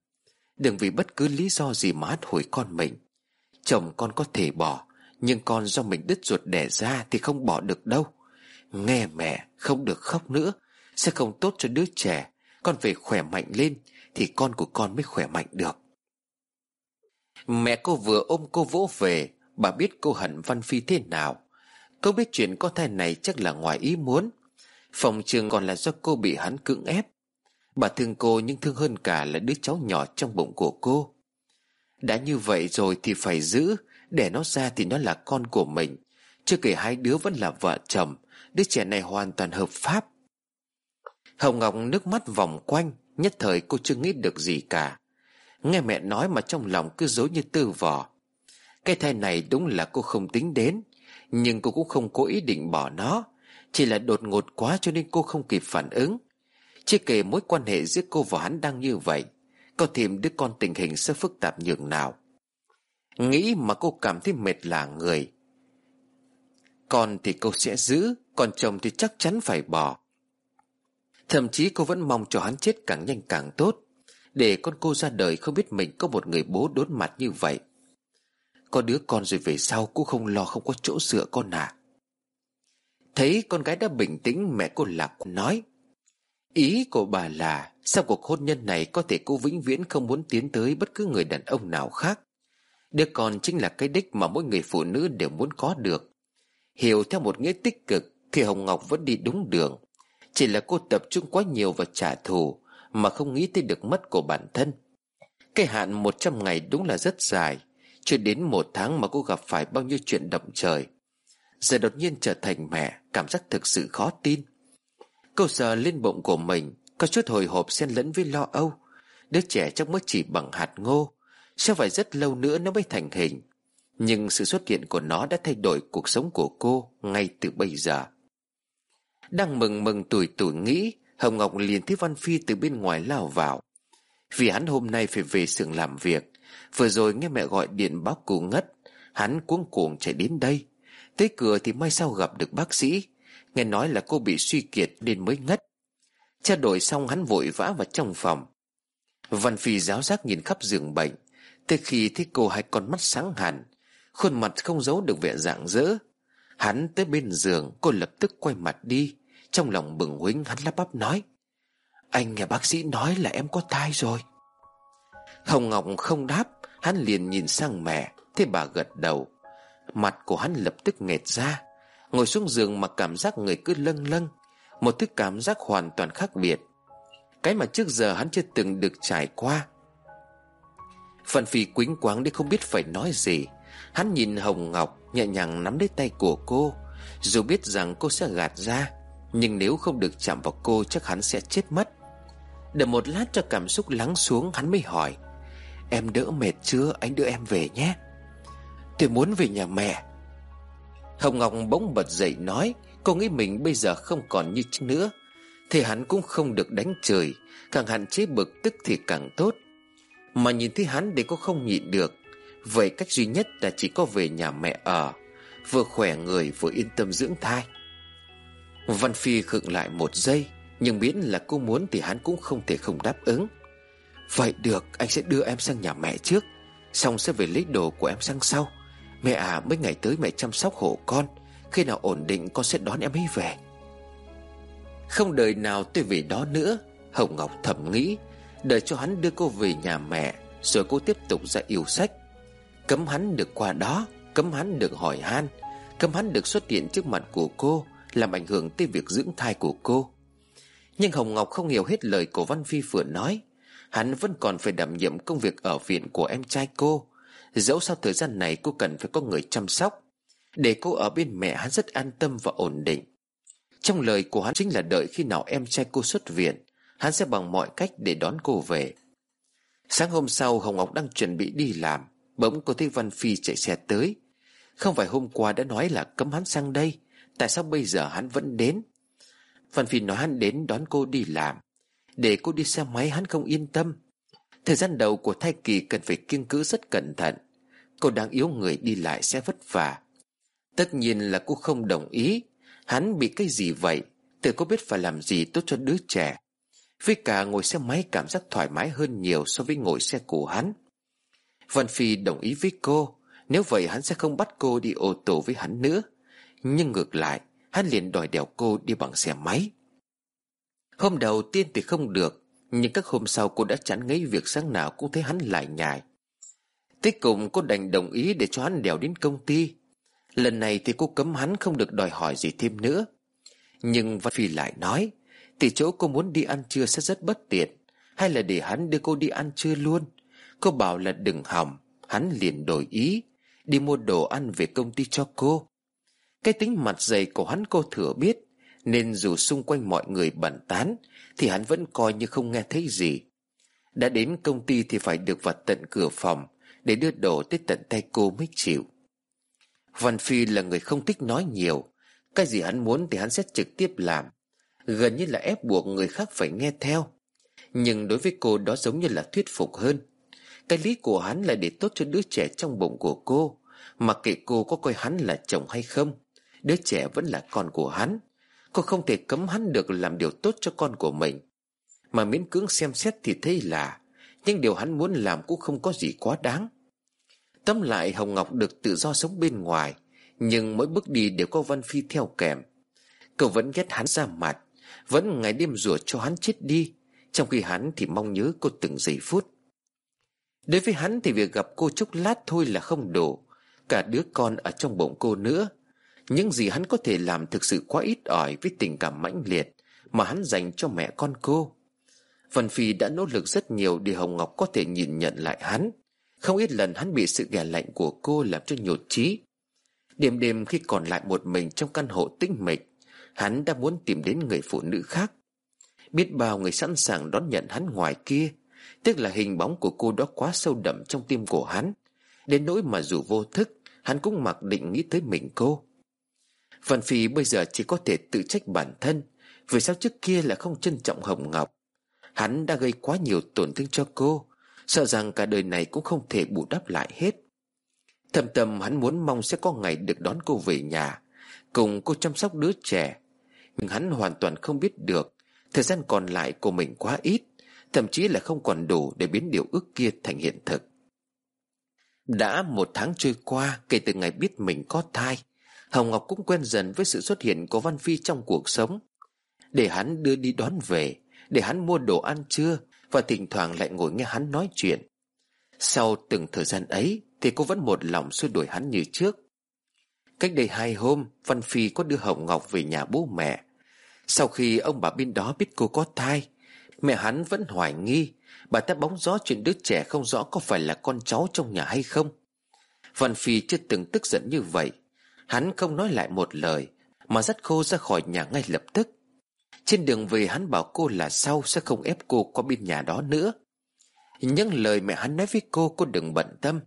Đừng vì bất cứ lý do gì mà hắt hủi con mình. Chồng con có thể bỏ, Nhưng con do mình đứt ruột đẻ ra Thì không bỏ được đâu. Nghe mẹ, không được khóc nữa. Sẽ không tốt cho đứa trẻ. Con phải khỏe mạnh lên thì con của con mới khỏe mạnh được. Mẹ cô vừa ôm cô vỗ về, Bà biết cô hận Văn Phi thế nào. Cô biết chuyện có thai này chắc là ngoài ý muốn. Phòng trường còn là do cô bị hắn cưỡng ép. Bà thương cô nhưng thương hơn cả là đứa cháu nhỏ trong bụng của cô. Đã như vậy rồi thì phải giữ, Để nó ra thì nó là con của mình. Chưa kể hai đứa vẫn là vợ chồng, Đứa trẻ này hoàn toàn hợp pháp. Hồng Ngọc nước mắt vòng quanh Nhất thời cô chưa nghĩ được gì cả. Nghe mẹ nói mà trong lòng cứ dối như tư vỏ Cái thai này đúng là cô không tính đến, Nhưng cô cũng không có ý định bỏ nó. Chỉ là đột ngột quá cho nên cô không kịp phản ứng. Chưa kể mối quan hệ giữa cô và hắn đang như vậy, Có thêm đứa con tình hình sẽ phức tạp nhường nào. Nghĩ mà cô cảm thấy mệt là người. Con thì cô sẽ giữ, Còn chồng thì chắc chắn phải bỏ. Thậm chí cô vẫn mong cho hắn chết càng nhanh càng tốt, để con cô ra đời không biết mình có một người bố đốn mặt như vậy. Có đứa con rồi về sau cũng không lo không có chỗ dựa con à. Thấy con gái đã bình tĩnh, mẹ cô lạc nói, Ý của bà là Sau cuộc hôn nhân này có thể cô vĩnh viễn không muốn tiến tới bất cứ người đàn ông nào khác. Đứa con chính là cái đích mà mỗi người phụ nữ đều muốn có được. Hiểu theo một nghĩa tích cực Thì Hồng Ngọc vẫn đi đúng đường chỉ là cô tập trung quá nhiều vào trả thù, mà không nghĩ tới được mất của bản thân. Cái hạn 100 ngày đúng là rất dài, Chưa đến một tháng mà cô gặp phải bao nhiêu chuyện động trời. Giờ đột nhiên trở thành mẹ, Cảm giác thực sự khó tin. Cô giờ lên bụng của mình, Có chút hồi hộp xen lẫn với lo âu. Đứa trẻ chắc mới chỉ bằng hạt ngô Sao phải rất lâu nữa nó mới thành hình. Nhưng sự xuất hiện của nó đã thay đổi cuộc sống của cô Ngay từ bây giờ. Đang mừng mừng tuổi tuổi nghĩ, Hồng Ngọc liền thấy Văn Phi từ bên ngoài lao vào. Vì hắn hôm nay phải về xưởng làm việc, Vừa rồi nghe mẹ gọi điện báo cụ ngất, Hắn cuống cuồng chạy đến đây. Tới cửa thì may sao gặp được bác sĩ, Nghe nói là cô bị suy kiệt nên mới ngất. Cha đổi xong hắn vội vã vào trong phòng. Văn Phi giáo giác nhìn khắp giường bệnh, Tới khi thấy cô hai con mắt sáng hẳn, Khuôn mặt không giấu được vẻ rạng rỡ. Hắn tới bên giường, Cô lập tức quay mặt đi trong lòng bừng huính, hắn lắp bắp nói, Anh nghe bác sĩ nói là em có thai rồi. Hồng Ngọc không đáp, Hắn liền nhìn sang mẹ Thế bà gật đầu. Mặt của hắn lập tức nghẹt ra, Ngồi xuống giường mà cảm giác người cứ lâng lâng, Một thứ cảm giác hoàn toàn khác biệt. Cái mà trước giờ hắn chưa từng được trải qua. Phần phi quính quáng đi không biết phải nói gì. Hắn nhìn Hồng Ngọc Nhẹ nhàng nắm lấy tay của cô, Dù biết rằng cô sẽ gạt ra nhưng nếu không được chạm vào cô, chắc hắn sẽ chết mất. Đợi một lát cho cảm xúc lắng xuống, Hắn mới hỏi, Em đỡ mệt chưa? Anh đưa em về nhé. Tôi muốn về nhà mẹ. Hồng Ngọc bỗng bật dậy nói, Cô nghĩ mình bây giờ không còn như trước nữa, Thì hắn cũng không được đánh trời, Càng hạn chế bực tức thì càng tốt. Mà nhìn thấy hắn để cô không nhịn được, Vậy cách duy nhất là chỉ có về nhà mẹ ở, Vừa khỏe người vừa yên tâm dưỡng thai. Văn Phi khựng lại một giây, Nhưng miễn là cô muốn thì hắn cũng không thể không đáp ứng. Vậy được, anh sẽ đưa em sang nhà mẹ trước, Xong sẽ về lấy đồ của em sang sau. Mẹ à mấy ngày tới mẹ chăm sóc hộ con, Khi nào ổn định con sẽ đón em ấy về. Không đời nào tôi về đó nữa, Hồng Ngọc thầm nghĩ. Đợi cho hắn đưa cô về nhà mẹ, Rồi cô tiếp tục ra yêu sách. Cấm hắn được qua đó, Cấm hắn được hỏi han, Cấm hắn được xuất hiện trước mặt của cô. Làm ảnh hưởng tới việc dưỡng thai của cô. Nhưng Hồng Ngọc không hiểu hết lời của Văn Phi vừa nói. Hắn vẫn còn phải đảm nhiệm công việc ở viện của em trai cô. Dẫu sau thời gian này cô cần phải có người chăm sóc. Để cô ở bên mẹ hắn rất an tâm và ổn định. Trong lời của hắn chính là đợi khi nào em trai cô xuất viện, Hắn sẽ bằng mọi cách để đón cô về. Sáng hôm sau, Hồng Ngọc đang chuẩn bị đi làm, Bỗng cô thấy Văn Phi chạy xe tới. Không phải hôm qua đã nói là cấm hắn sang đây Tại sao bây giờ hắn vẫn đến? Văn Phi nói hắn đến đón cô đi làm. Để cô đi xe máy hắn không yên tâm. Thời gian đầu của thai kỳ cần phải kiêng cữ rất cẩn thận. Cô đang yếu người đi lại sẽ vất vả. Tất nhiên là cô không đồng ý. Hắn bị cái gì vậy? Tự cô biết phải làm gì tốt cho đứa trẻ. Với cả ngồi xe máy cảm giác thoải mái hơn nhiều So với ngồi xe của hắn. Văn Phi đồng ý với cô. Nếu vậy hắn sẽ không bắt cô đi ô tô với hắn nữa. Nhưng ngược lại, Hắn liền đòi đèo cô đi bằng xe máy. Hôm đầu tiên thì không được, Nhưng các hôm sau cô đã chán ngấy việc sáng nào cũng thấy hắn lại nhài. Tới cùng cô đành đồng ý để cho hắn đèo đến công ty. Lần này thì cô cấm hắn không được đòi hỏi gì thêm nữa. Nhưng Văn Phi lại nói Thì chỗ cô muốn đi ăn trưa sẽ rất bất tiện, Hay là để hắn đưa cô đi ăn trưa luôn. Cô bảo là đừng hỏng, Hắn liền đổi ý, Đi mua đồ ăn về công ty cho cô. Cái tính mặt dày của hắn cô thừa biết, Nên dù xung quanh mọi người bẩn tán, Thì hắn vẫn coi như không nghe thấy gì. Đã đến công ty thì phải được vào tận cửa phòng Để đưa đồ tới tận tay cô mới chịu. Văn Phi là người không thích nói nhiều. Cái gì hắn muốn thì hắn sẽ trực tiếp làm. Gần như là ép buộc người khác phải nghe theo. Nhưng đối với cô đó giống như là thuyết phục hơn. Cái lý của hắn là để tốt cho đứa trẻ trong bụng của cô Mặc kệ cô có coi hắn là chồng hay không. Đứa trẻ vẫn là con của hắn. Cô không thể cấm hắn được làm điều tốt cho con của mình. Mà miễn cưỡng xem xét thì thấy là Nhưng điều hắn muốn làm cũng không có gì quá đáng. Tóm lại, Hồng Ngọc được tự do sống bên ngoài, Nhưng mỗi bước đi đều có Văn Phi theo kèm. Cậu vẫn ghét hắn ra mặt, Vẫn ngày đêm rủa cho hắn chết đi, Trong khi hắn thì mong nhớ cô từng giây phút. Đối với hắn thì việc gặp cô chốc lát thôi là không đủ, Cả đứa con ở trong bụng cô nữa. Những gì hắn có thể làm thực sự quá ít ỏi với tình cảm mãnh liệt Mà hắn dành cho mẹ con cô. Vân Phi đã nỗ lực rất nhiều để Hồng Ngọc có thể nhìn nhận lại hắn. Không ít lần hắn bị sự ghẻ lạnh của cô làm cho nhột trí Đêm đêm khi còn lại một mình trong căn hộ tĩnh mịch, Hắn đã muốn tìm đến người phụ nữ khác. Biết bao người sẵn sàng đón nhận hắn ngoài kia, Tức là hình bóng của cô đó quá sâu đậm trong tim của hắn. Đến nỗi mà dù vô thức, Hắn cũng mặc định nghĩ tới mình cô. Văn Phi bây giờ chỉ có thể tự trách bản thân. Vì sao trước kia là không trân trọng Hồng Ngọc? Hắn đã gây quá nhiều tổn thương cho cô. Sợ rằng cả đời này cũng không thể bù đắp lại hết. Thầm tâm hắn muốn mong sẽ có ngày được đón cô về nhà, Cùng cô chăm sóc đứa trẻ. Nhưng hắn hoàn toàn không biết được, Thời gian còn lại của mình quá ít, Thậm chí là không còn đủ để biến điều ước kia thành hiện thực. Đã một tháng trôi qua kể từ ngày biết mình có thai Hồng Ngọc cũng quen dần với sự xuất hiện của Văn Phi trong cuộc sống. Để hắn đưa đi đón về, Để hắn mua đồ ăn trưa, Và thỉnh thoảng lại ngồi nghe hắn nói chuyện. Sau từng thời gian ấy, Thì cô vẫn một lòng xua đuổi hắn như trước. Cách đây hai hôm, Văn Phi có đưa Hồng Ngọc về nhà bố mẹ. Sau khi ông bà bên đó biết cô có thai, Mẹ hắn vẫn hoài nghi, Bà ta bóng gió chuyện đứa trẻ không rõ có phải là con cháu trong nhà hay không. Văn Phi chưa từng tức giận như vậy Hắn không nói lại một lời, Mà dắt cô ra khỏi nhà ngay lập tức. Trên đường về, hắn bảo cô là sau Sẽ không ép cô qua bên nhà đó nữa. Những lời mẹ hắn nói với cô Cô đừng bận tâm.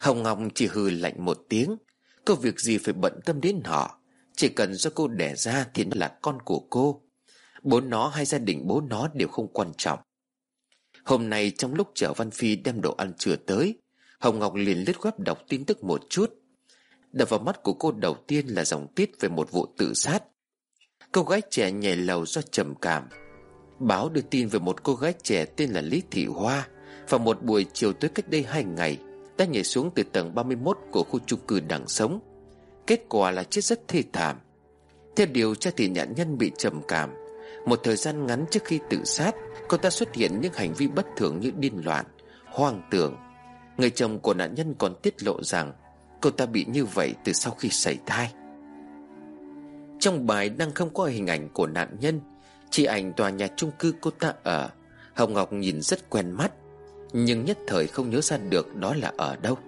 Hồng Ngọc chỉ hừ lạnh một tiếng. Có việc gì phải bận tâm đến họ? Chỉ cần do cô đẻ ra thì nó là con của cô. Bố nó hay gia đình bố nó đều không quan trọng. Hôm nay trong lúc chở Văn Phi đem đồ ăn trưa tới, Hồng Ngọc liền lướt web đọc tin tức một chút. Đập vào mắt của cô đầu tiên là dòng tiết về một vụ tự sát. Cô gái trẻ nhảy lầu do trầm cảm. Báo đưa tin về một cô gái trẻ tên là Lý Thị Hoa. Vào một buổi chiều tới cách đây hai ngày, Đã nhảy xuống từ tầng 31 của khu chung cư đằng sống. Kết quả là chết rất thê thảm. Theo điều tra thì nạn nhân bị trầm cảm. Một thời gian ngắn trước khi tự sát, Cô ta xuất hiện những hành vi bất thường như điên loạn, Hoang tưởng. Người chồng của nạn nhân còn tiết lộ rằng Cô ta bị như vậy từ sau khi xảy thai. Trong bài đang không có hình ảnh của nạn nhân, Chỉ ảnh tòa nhà chung cư cô ta ở. Hồng Ngọc nhìn rất quen mắt, Nhưng nhất thời không nhớ ra được đó là ở đâu.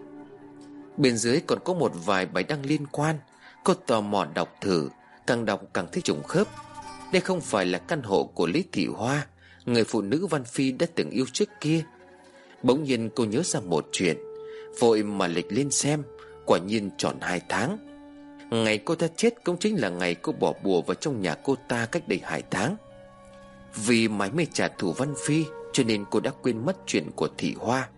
Bên dưới còn có một vài bài đăng liên quan, Cô tò mò đọc thử, Càng đọc càng thấy trùng khớp. Đây không phải là căn hộ của Lý Thị Hoa, Người phụ nữ Văn Phi đã từng yêu trước kia. Bỗng nhiên cô nhớ ra một chuyện, Vội mà lịch lên xem. Quả nhiên tròn hai tháng. Ngày cô ta chết cũng chính là ngày cô bỏ bùa vào trong nhà cô ta cách đây hai tháng. Vì mãi mê trả thù Văn Phi, Cho nên cô đã quên mất chuyện của Thị Hoa.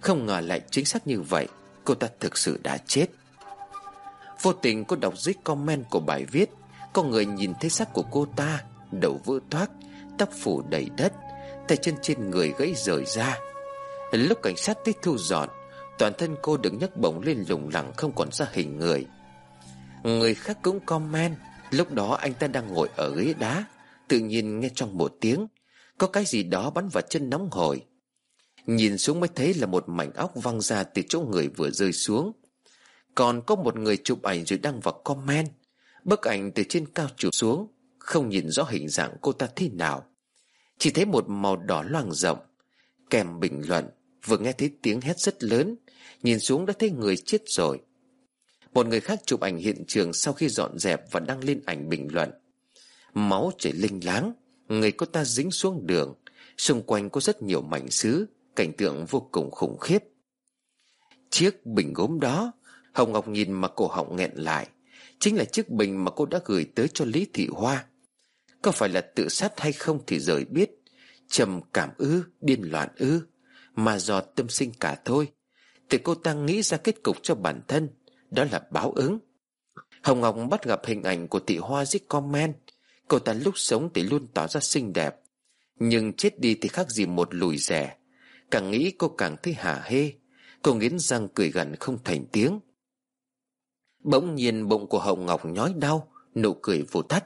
Không ngờ lại chính xác như vậy, Cô ta thực sự đã chết. Vô tình cô đọc dưới comment của bài viết, Có người nhìn thấy xác của cô ta, Đầu vỡ thoát Tóc phủ đầy đất, Tay chân trên người gãy rời ra. Lúc cảnh sát tới thu dọn Toàn thân cô được nhấc bổng lên lủng lẳng Không còn ra hình người. Người khác cũng comment, Lúc đó anh ta đang ngồi ở ghế đá, Tự nhiên nghe trong một tiếng, Có cái gì đó bắn vào chân nóng hổi. Nhìn xuống mới thấy là một mảnh óc văng ra từ chỗ người vừa rơi xuống. Còn có một người chụp ảnh rồi đăng vào comment, Bức ảnh từ trên cao chụp xuống, Không nhìn rõ hình dạng cô ta thế nào. Chỉ thấy một màu đỏ loang rộng, Kèm bình luận, Vừa nghe thấy tiếng hét rất lớn Nhìn xuống đã thấy người chết rồi. Một người khác chụp ảnh hiện trường Sau khi dọn dẹp và đăng lên ảnh bình luận. Máu chảy linh láng, Người cô ta dính xuống đường. Xung quanh có rất nhiều mảnh sứ Cảnh tượng vô cùng khủng khiếp. Chiếc bình gốm đó, Hồng Ngọc nhìn mà cổ họng nghẹn lại. Chính là chiếc bình mà cô đã gửi tới cho Lý Thị Hoa. Có phải là tự sát hay không thì rời biết. Trầm cảm ư, Điên loạn ư. Mà do tâm sinh cả thôi. Thì cô ta nghĩ ra kết cục cho bản thân, Đó là báo ứng. Hồng Ngọc bắt gặp hình ảnh của Thị Hoa giết comment. Cô ta lúc sống thì luôn tỏ ra xinh đẹp, Nhưng chết đi thì khác gì một lùi rẻ Càng nghĩ cô càng thấy hả hê, Cô nghiến răng cười gần không thành tiếng. Bỗng nhiên bụng của Hồng Ngọc nhói đau, Nụ cười vô tắt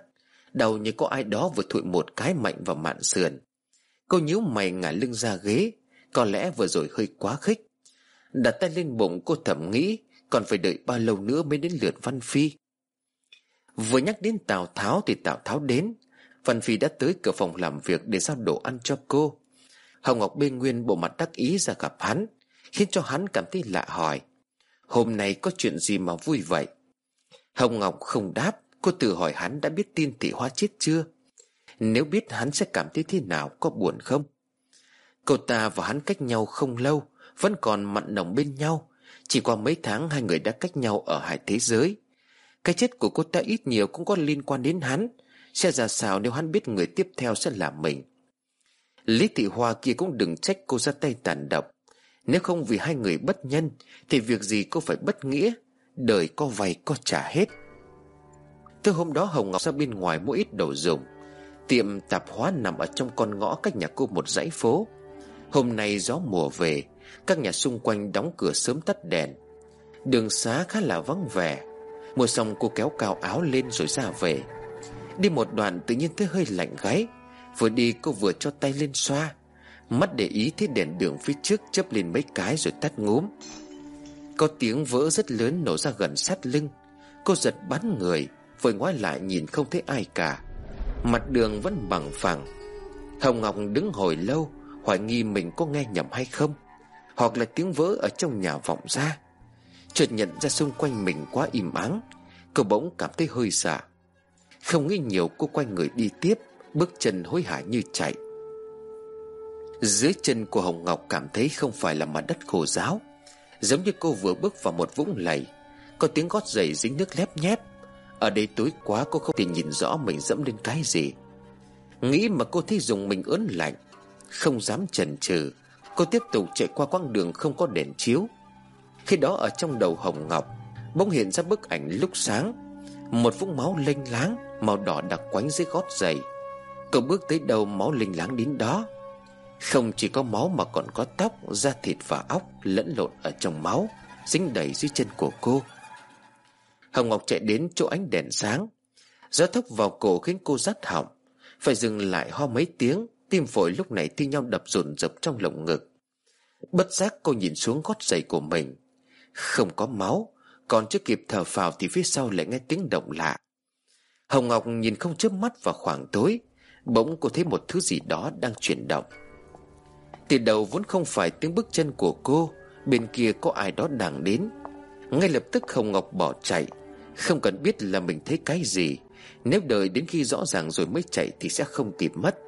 Đau như có ai đó vừa thụi một cái mạnh vào mạn sườn. Cô nhíu mày ngả lưng ra ghế, Có lẽ vừa rồi hơi quá khích. Đặt tay lên bụng, cô thầm nghĩ, Còn phải đợi bao lâu nữa mới đến lượt Văn Phi. Vừa nhắc đến Tào Tháo thì Tào Tháo đến. Văn Phi đã tới cửa phòng làm việc để giao đồ ăn cho cô. Hồng Ngọc bê nguyên bộ mặt đắc ý ra gặp hắn, Khiến cho hắn cảm thấy lạ hỏi. Hôm nay có chuyện gì mà vui vậy? Hồng Ngọc không đáp, Cô tự hỏi hắn đã biết tin tỷ hoa chết chưa? Nếu biết hắn sẽ cảm thấy thế nào, Có buồn không? Cậu ta và hắn cách nhau không lâu vẫn còn mặn nồng bên nhau. Chỉ qua mấy tháng hai người đã cách nhau ở hai thế giới. Cái chết của cô ta ít nhiều cũng có liên quan đến hắn. Sẽ ra sao nếu hắn biết người tiếp theo sẽ là mình? Lý Thị Hoa kia cũng đừng trách cô ra tay tàn độc. Nếu không vì hai người bất nhân, Thì việc gì cô phải bất nghĩa? Đời có vay, có trả hết. Thứ hôm đó Hồng Ngọc ra bên ngoài mua ít đồ dùng. Tiệm tạp hóa nằm ở trong con ngõ cách nhà cô một dãy phố. Hôm nay gió mùa về các nhà xung quanh đóng cửa sớm tắt đèn. Đường xá khá là vắng vẻ. Mua xong cô kéo cao áo lên rồi ra về. Đi một đoạn tự nhiên thấy hơi lạnh gáy. Vừa đi cô vừa cho tay lên xoa. Mắt để ý thấy đèn đường phía trước chớp lên mấy cái rồi tắt ngúm. Có tiếng vỡ rất lớn nổ ra gần sát lưng. Cô giật bắn người, Vội ngoái lại nhìn không thấy ai cả. Mặt đường vẫn bằng phẳng. Hồng Ngọc đứng hồi lâu, Hoài nghi mình có nghe nhầm hay không. Hoặc là tiếng vỡ ở trong nhà vọng ra. Chợt nhận ra xung quanh mình quá im ắng. Cô bỗng cảm thấy hơi xả, Không nghĩ nhiều cô quay người đi tiếp Bước chân hối hả như chạy. Dưới chân của Hồng Ngọc cảm thấy không phải là mặt đất khô giáo, Giống như cô vừa bước vào một vũng lầy. Có tiếng gót giày dính nước lép nhép. Ở đây tối quá cô không thể nhìn rõ mình dẫm lên cái gì. Nghĩ mà cô thấy dùng mình ớn lạnh. Không dám chần chừ. Cô tiếp tục chạy qua quãng đường không có đèn chiếu. Khi đó ở trong đầu Hồng Ngọc, Bỗng hiện ra bức ảnh lúc sáng. Một vũng máu lênh láng, Màu đỏ đặc quánh dưới gót giày. Cậu bước tới đầu máu lênh láng đến đó. Không chỉ có máu mà còn có tóc, Da thịt và óc lẫn lộn ở trong máu, Dính đầy dưới chân của cô. Hồng Ngọc chạy đến chỗ ánh đèn sáng. Gió thốc vào cổ khiến cô rát họng, Phải dừng lại ho mấy tiếng. Tim phổi lúc này thi nhau đập rồn rập trong lồng ngực. Bất giác cô nhìn xuống gót giày của mình. Không có máu, Còn chưa kịp thở phào thì phía sau lại nghe tiếng động lạ. Hồng Ngọc nhìn không chớp mắt vào khoảng tối, Bỗng cô thấy một thứ gì đó đang chuyển động. Từ đầu vốn không phải tiếng bước chân của cô, Bên kia có ai đó đang đến. Ngay lập tức Hồng Ngọc bỏ chạy, Không cần biết là mình thấy cái gì. Nếu đợi đến khi rõ ràng rồi mới chạy Thì sẽ không kịp mất.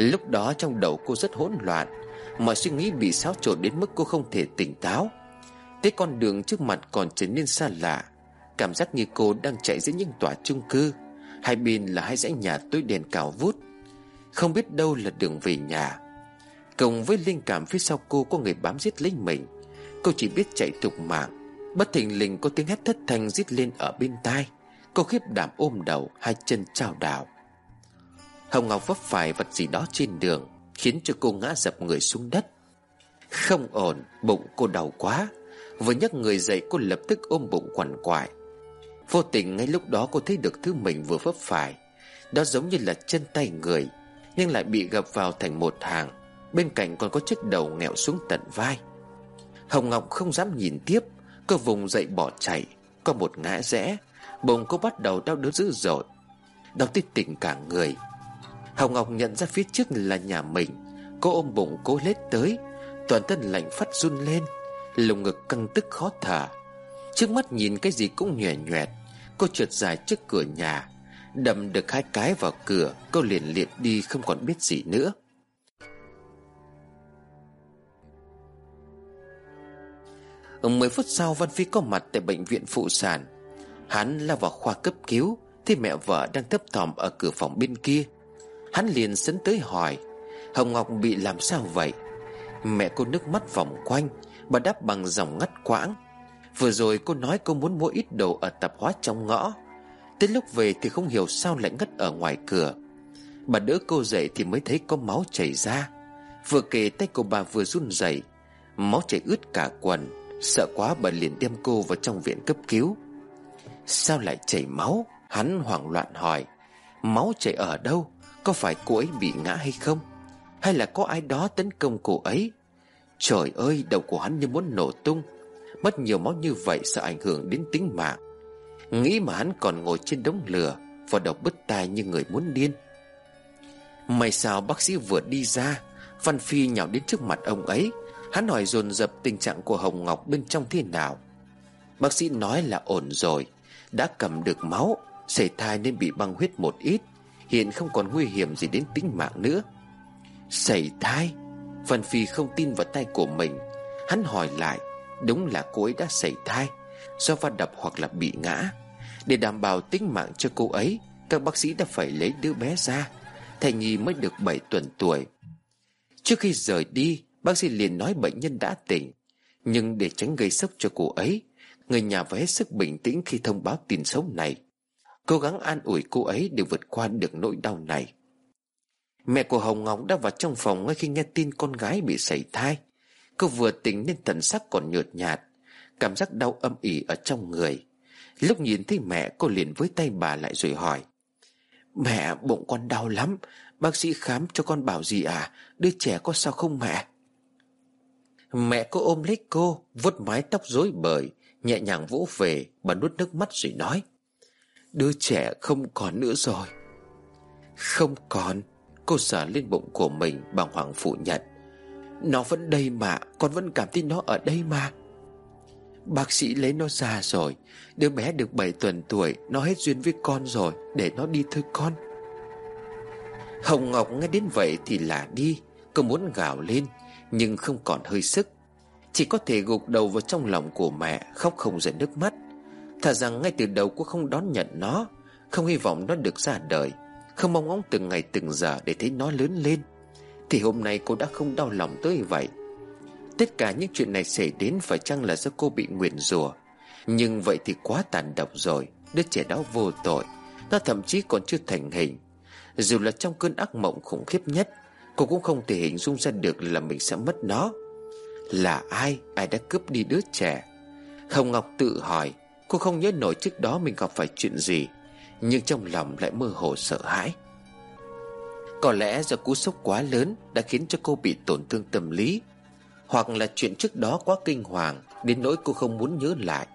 Lúc đó trong đầu cô rất hỗn loạn, Mọi suy nghĩ bị xáo trộn đến mức cô không thể tỉnh táo. Thế con đường trước mặt còn trở nên xa lạ, Cảm giác như cô đang chạy giữa những tòa chung cư, Hai bên là hai dãy nhà tối đèn cào vút. Không biết đâu là đường về nhà. Cộng với linh cảm phía sau cô có người bám giết lấy mình, Cô chỉ biết chạy thục mạng. Bất thình lình có tiếng hét thất thanh rít lên ở bên tai, Cô khiếp đảm ôm đầu, Hai chân trao đảo. Hồng Ngọc vấp phải vật gì đó trên đường, Khiến cho cô ngã dập người xuống đất. Không ổn, Bụng cô đau quá. Vừa nhấc người dậy, cô lập tức ôm bụng quằn quại. Vô tình ngay lúc đó cô thấy được thứ mình vừa vấp phải. Đó giống như là chân tay người, Nhưng lại bị gập vào thành một hàng. Bên cạnh còn có chiếc đầu nghẹo xuống tận vai. Hồng Ngọc không dám nhìn tiếp. Cô vùng dậy bỏ chạy. Có một ngã rẽ, Bụng cô bắt đầu đau đớn dữ dội. Đau tới tỉnh cả người. Hồng Ngọc nhận ra phía trước là nhà mình. Cô ôm bụng cố lết tới. Toàn thân lạnh phát run lên. Lồng ngực căng tức khó thở. Trước mắt nhìn cái gì cũng nhòe nhoẹt Cô trượt dài trước cửa nhà. Đầm được hai cái vào cửa, Cô liền liệt đi không còn biết gì nữa. Ở 10 phút sau, Văn Phi có mặt tại bệnh viện phụ sản. Hắn lao vào khoa cấp cứu, Thì mẹ vợ đang thấp thỏm ở cửa phòng bên kia. Hắn liền sấn tới hỏi, Hồng Ngọc bị làm sao vậy? Mẹ cô nước mắt vòng quanh, Bà đáp bằng giọng ngắt quãng. Vừa rồi cô nói cô muốn mua ít đồ Ở tạp hóa trong ngõ. Tới lúc về thì không hiểu sao lại ngất ở ngoài cửa. Bà đỡ cô dậy thì mới thấy có máu chảy ra. Vừa kề tay cô bà vừa run rẩy. Máu chảy ướt cả quần, Sợ quá bà liền đem cô vào trong viện cấp cứu. Sao lại chảy máu? Hắn hoảng loạn hỏi, Máu chảy ở đâu? Có phải cô ấy bị ngã hay không? Hay là có ai đó tấn công cô ấy? Trời ơi, đầu của hắn như muốn nổ tung. Mất nhiều máu như vậy sợ ảnh hưởng đến tính mạng. Nghĩ mà hắn còn ngồi trên đống lửa Và đọc bứt tai như người muốn điên. May sao bác sĩ vừa đi ra, Văn Phi nhào đến trước mặt ông ấy. Hắn hỏi dồn dập tình trạng của Hồng Ngọc bên trong thế nào. Bác sĩ nói là ổn rồi, Đã cầm được máu, Sảy thai nên bị băng huyết một ít. Hiện không còn nguy hiểm gì đến tính mạng nữa. Sảy thai, Văn Phi không tin vào tay của mình. Hắn hỏi lại, Đúng là cô ấy đã sảy thai, Do va đập hoặc là bị ngã. Để đảm bảo tính mạng cho cô ấy, Các bác sĩ đã phải lấy đứa bé ra. Thầy Nhi mới được 7 tuần tuổi. Trước khi rời đi, Bác sĩ liền nói bệnh nhân đã tỉnh. Nhưng để tránh gây sốc cho cô ấy, Người nhà phải hết sức bình tĩnh khi thông báo tin xấu này. Cố gắng an ủi cô ấy để vượt qua được nỗi đau này. Mẹ của Hồng Ngọc đã vào trong phòng ngay khi nghe tin con gái bị sảy thai. Cô vừa tỉnh nên thần sắc còn nhợt nhạt, Cảm giác đau âm ỉ ở trong người. Lúc nhìn thấy mẹ, cô liền với tay bà lại rồi hỏi, Mẹ, bụng con đau lắm, Bác sĩ khám cho con bảo gì à? Đứa trẻ có sao không mẹ? Mẹ cô ôm lấy cô, vuốt mái tóc rối bời, Nhẹ nhàng vỗ về, Bà nuốt nước mắt rồi nói Đứa trẻ không còn nữa rồi. Không còn, Cô sờ lên bụng của mình Bằng hoàng phủ nhận Nó vẫn đây mà, Con vẫn cảm thấy nó ở đây mà. Bác sĩ lấy nó ra rồi. Đứa bé được 7 tuần tuổi, Nó hết duyên với con rồi, Để nó đi thôi con. Hồng Ngọc nghe đến vậy thì là đi, Cô muốn gào lên, Nhưng không còn hơi sức. Chỉ có thể gục đầu vào trong lòng của mẹ, Khóc không rơi nước mắt. Thà rằng ngay từ đầu cô không đón nhận nó, Không hy vọng nó được ra đời, Không mong ngóng từng ngày từng giờ để thấy nó lớn lên, Thì hôm nay cô đã không đau lòng tới vậy. Tất cả những chuyện này xảy đến phải chăng là do cô bị nguyền rủa? Nhưng vậy thì quá tàn độc rồi, Đứa trẻ đó vô tội, Nó thậm chí còn chưa thành hình. Dù là trong cơn ác mộng khủng khiếp nhất, Cô cũng không thể hình dung ra được là mình sẽ mất nó. Là ai? Ai đã cướp đi đứa trẻ? Hồng Ngọc tự hỏi. Cô không nhớ nổi trước đó mình gặp phải chuyện gì, Nhưng trong lòng lại mơ hồ sợ hãi. Có lẽ do cú sốc quá lớn Đã khiến cho cô bị tổn thương tâm lý, Hoặc là chuyện trước đó quá kinh hoàng Đến nỗi cô không muốn nhớ lại.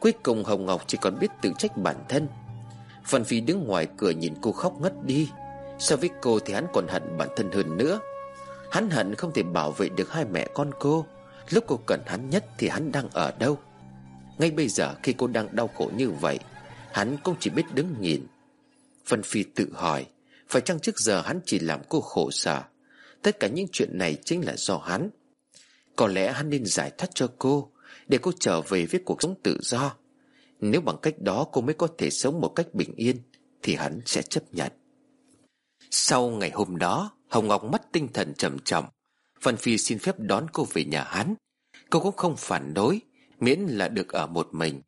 Cuối cùng Hồng Ngọc chỉ còn biết tự trách bản thân. Phần Phi đứng ngoài cửa nhìn cô khóc ngất đi. So với cô thì hắn còn hận bản thân hơn nữa. Hắn hận không thể bảo vệ được hai mẹ con cô. Lúc cô cần hắn nhất thì hắn đang ở đâu? Ngay bây giờ khi cô đang đau khổ như vậy, Hắn cũng chỉ biết đứng nhìn. Vân Phi tự hỏi, Phải chăng trước giờ hắn chỉ làm cô khổ sở? Tất cả những chuyện này chính là do hắn. Có lẽ hắn nên giải thoát cho cô, Để cô trở về với cuộc sống tự do. Nếu bằng cách đó cô mới có thể sống một cách bình yên, Thì hắn sẽ chấp nhận. Sau ngày hôm đó, Hồng Ngọc mất tinh thần trầm trọng. Vân Phi xin phép đón cô về nhà hắn. Cô cũng không phản đối Miễn là được ở một mình.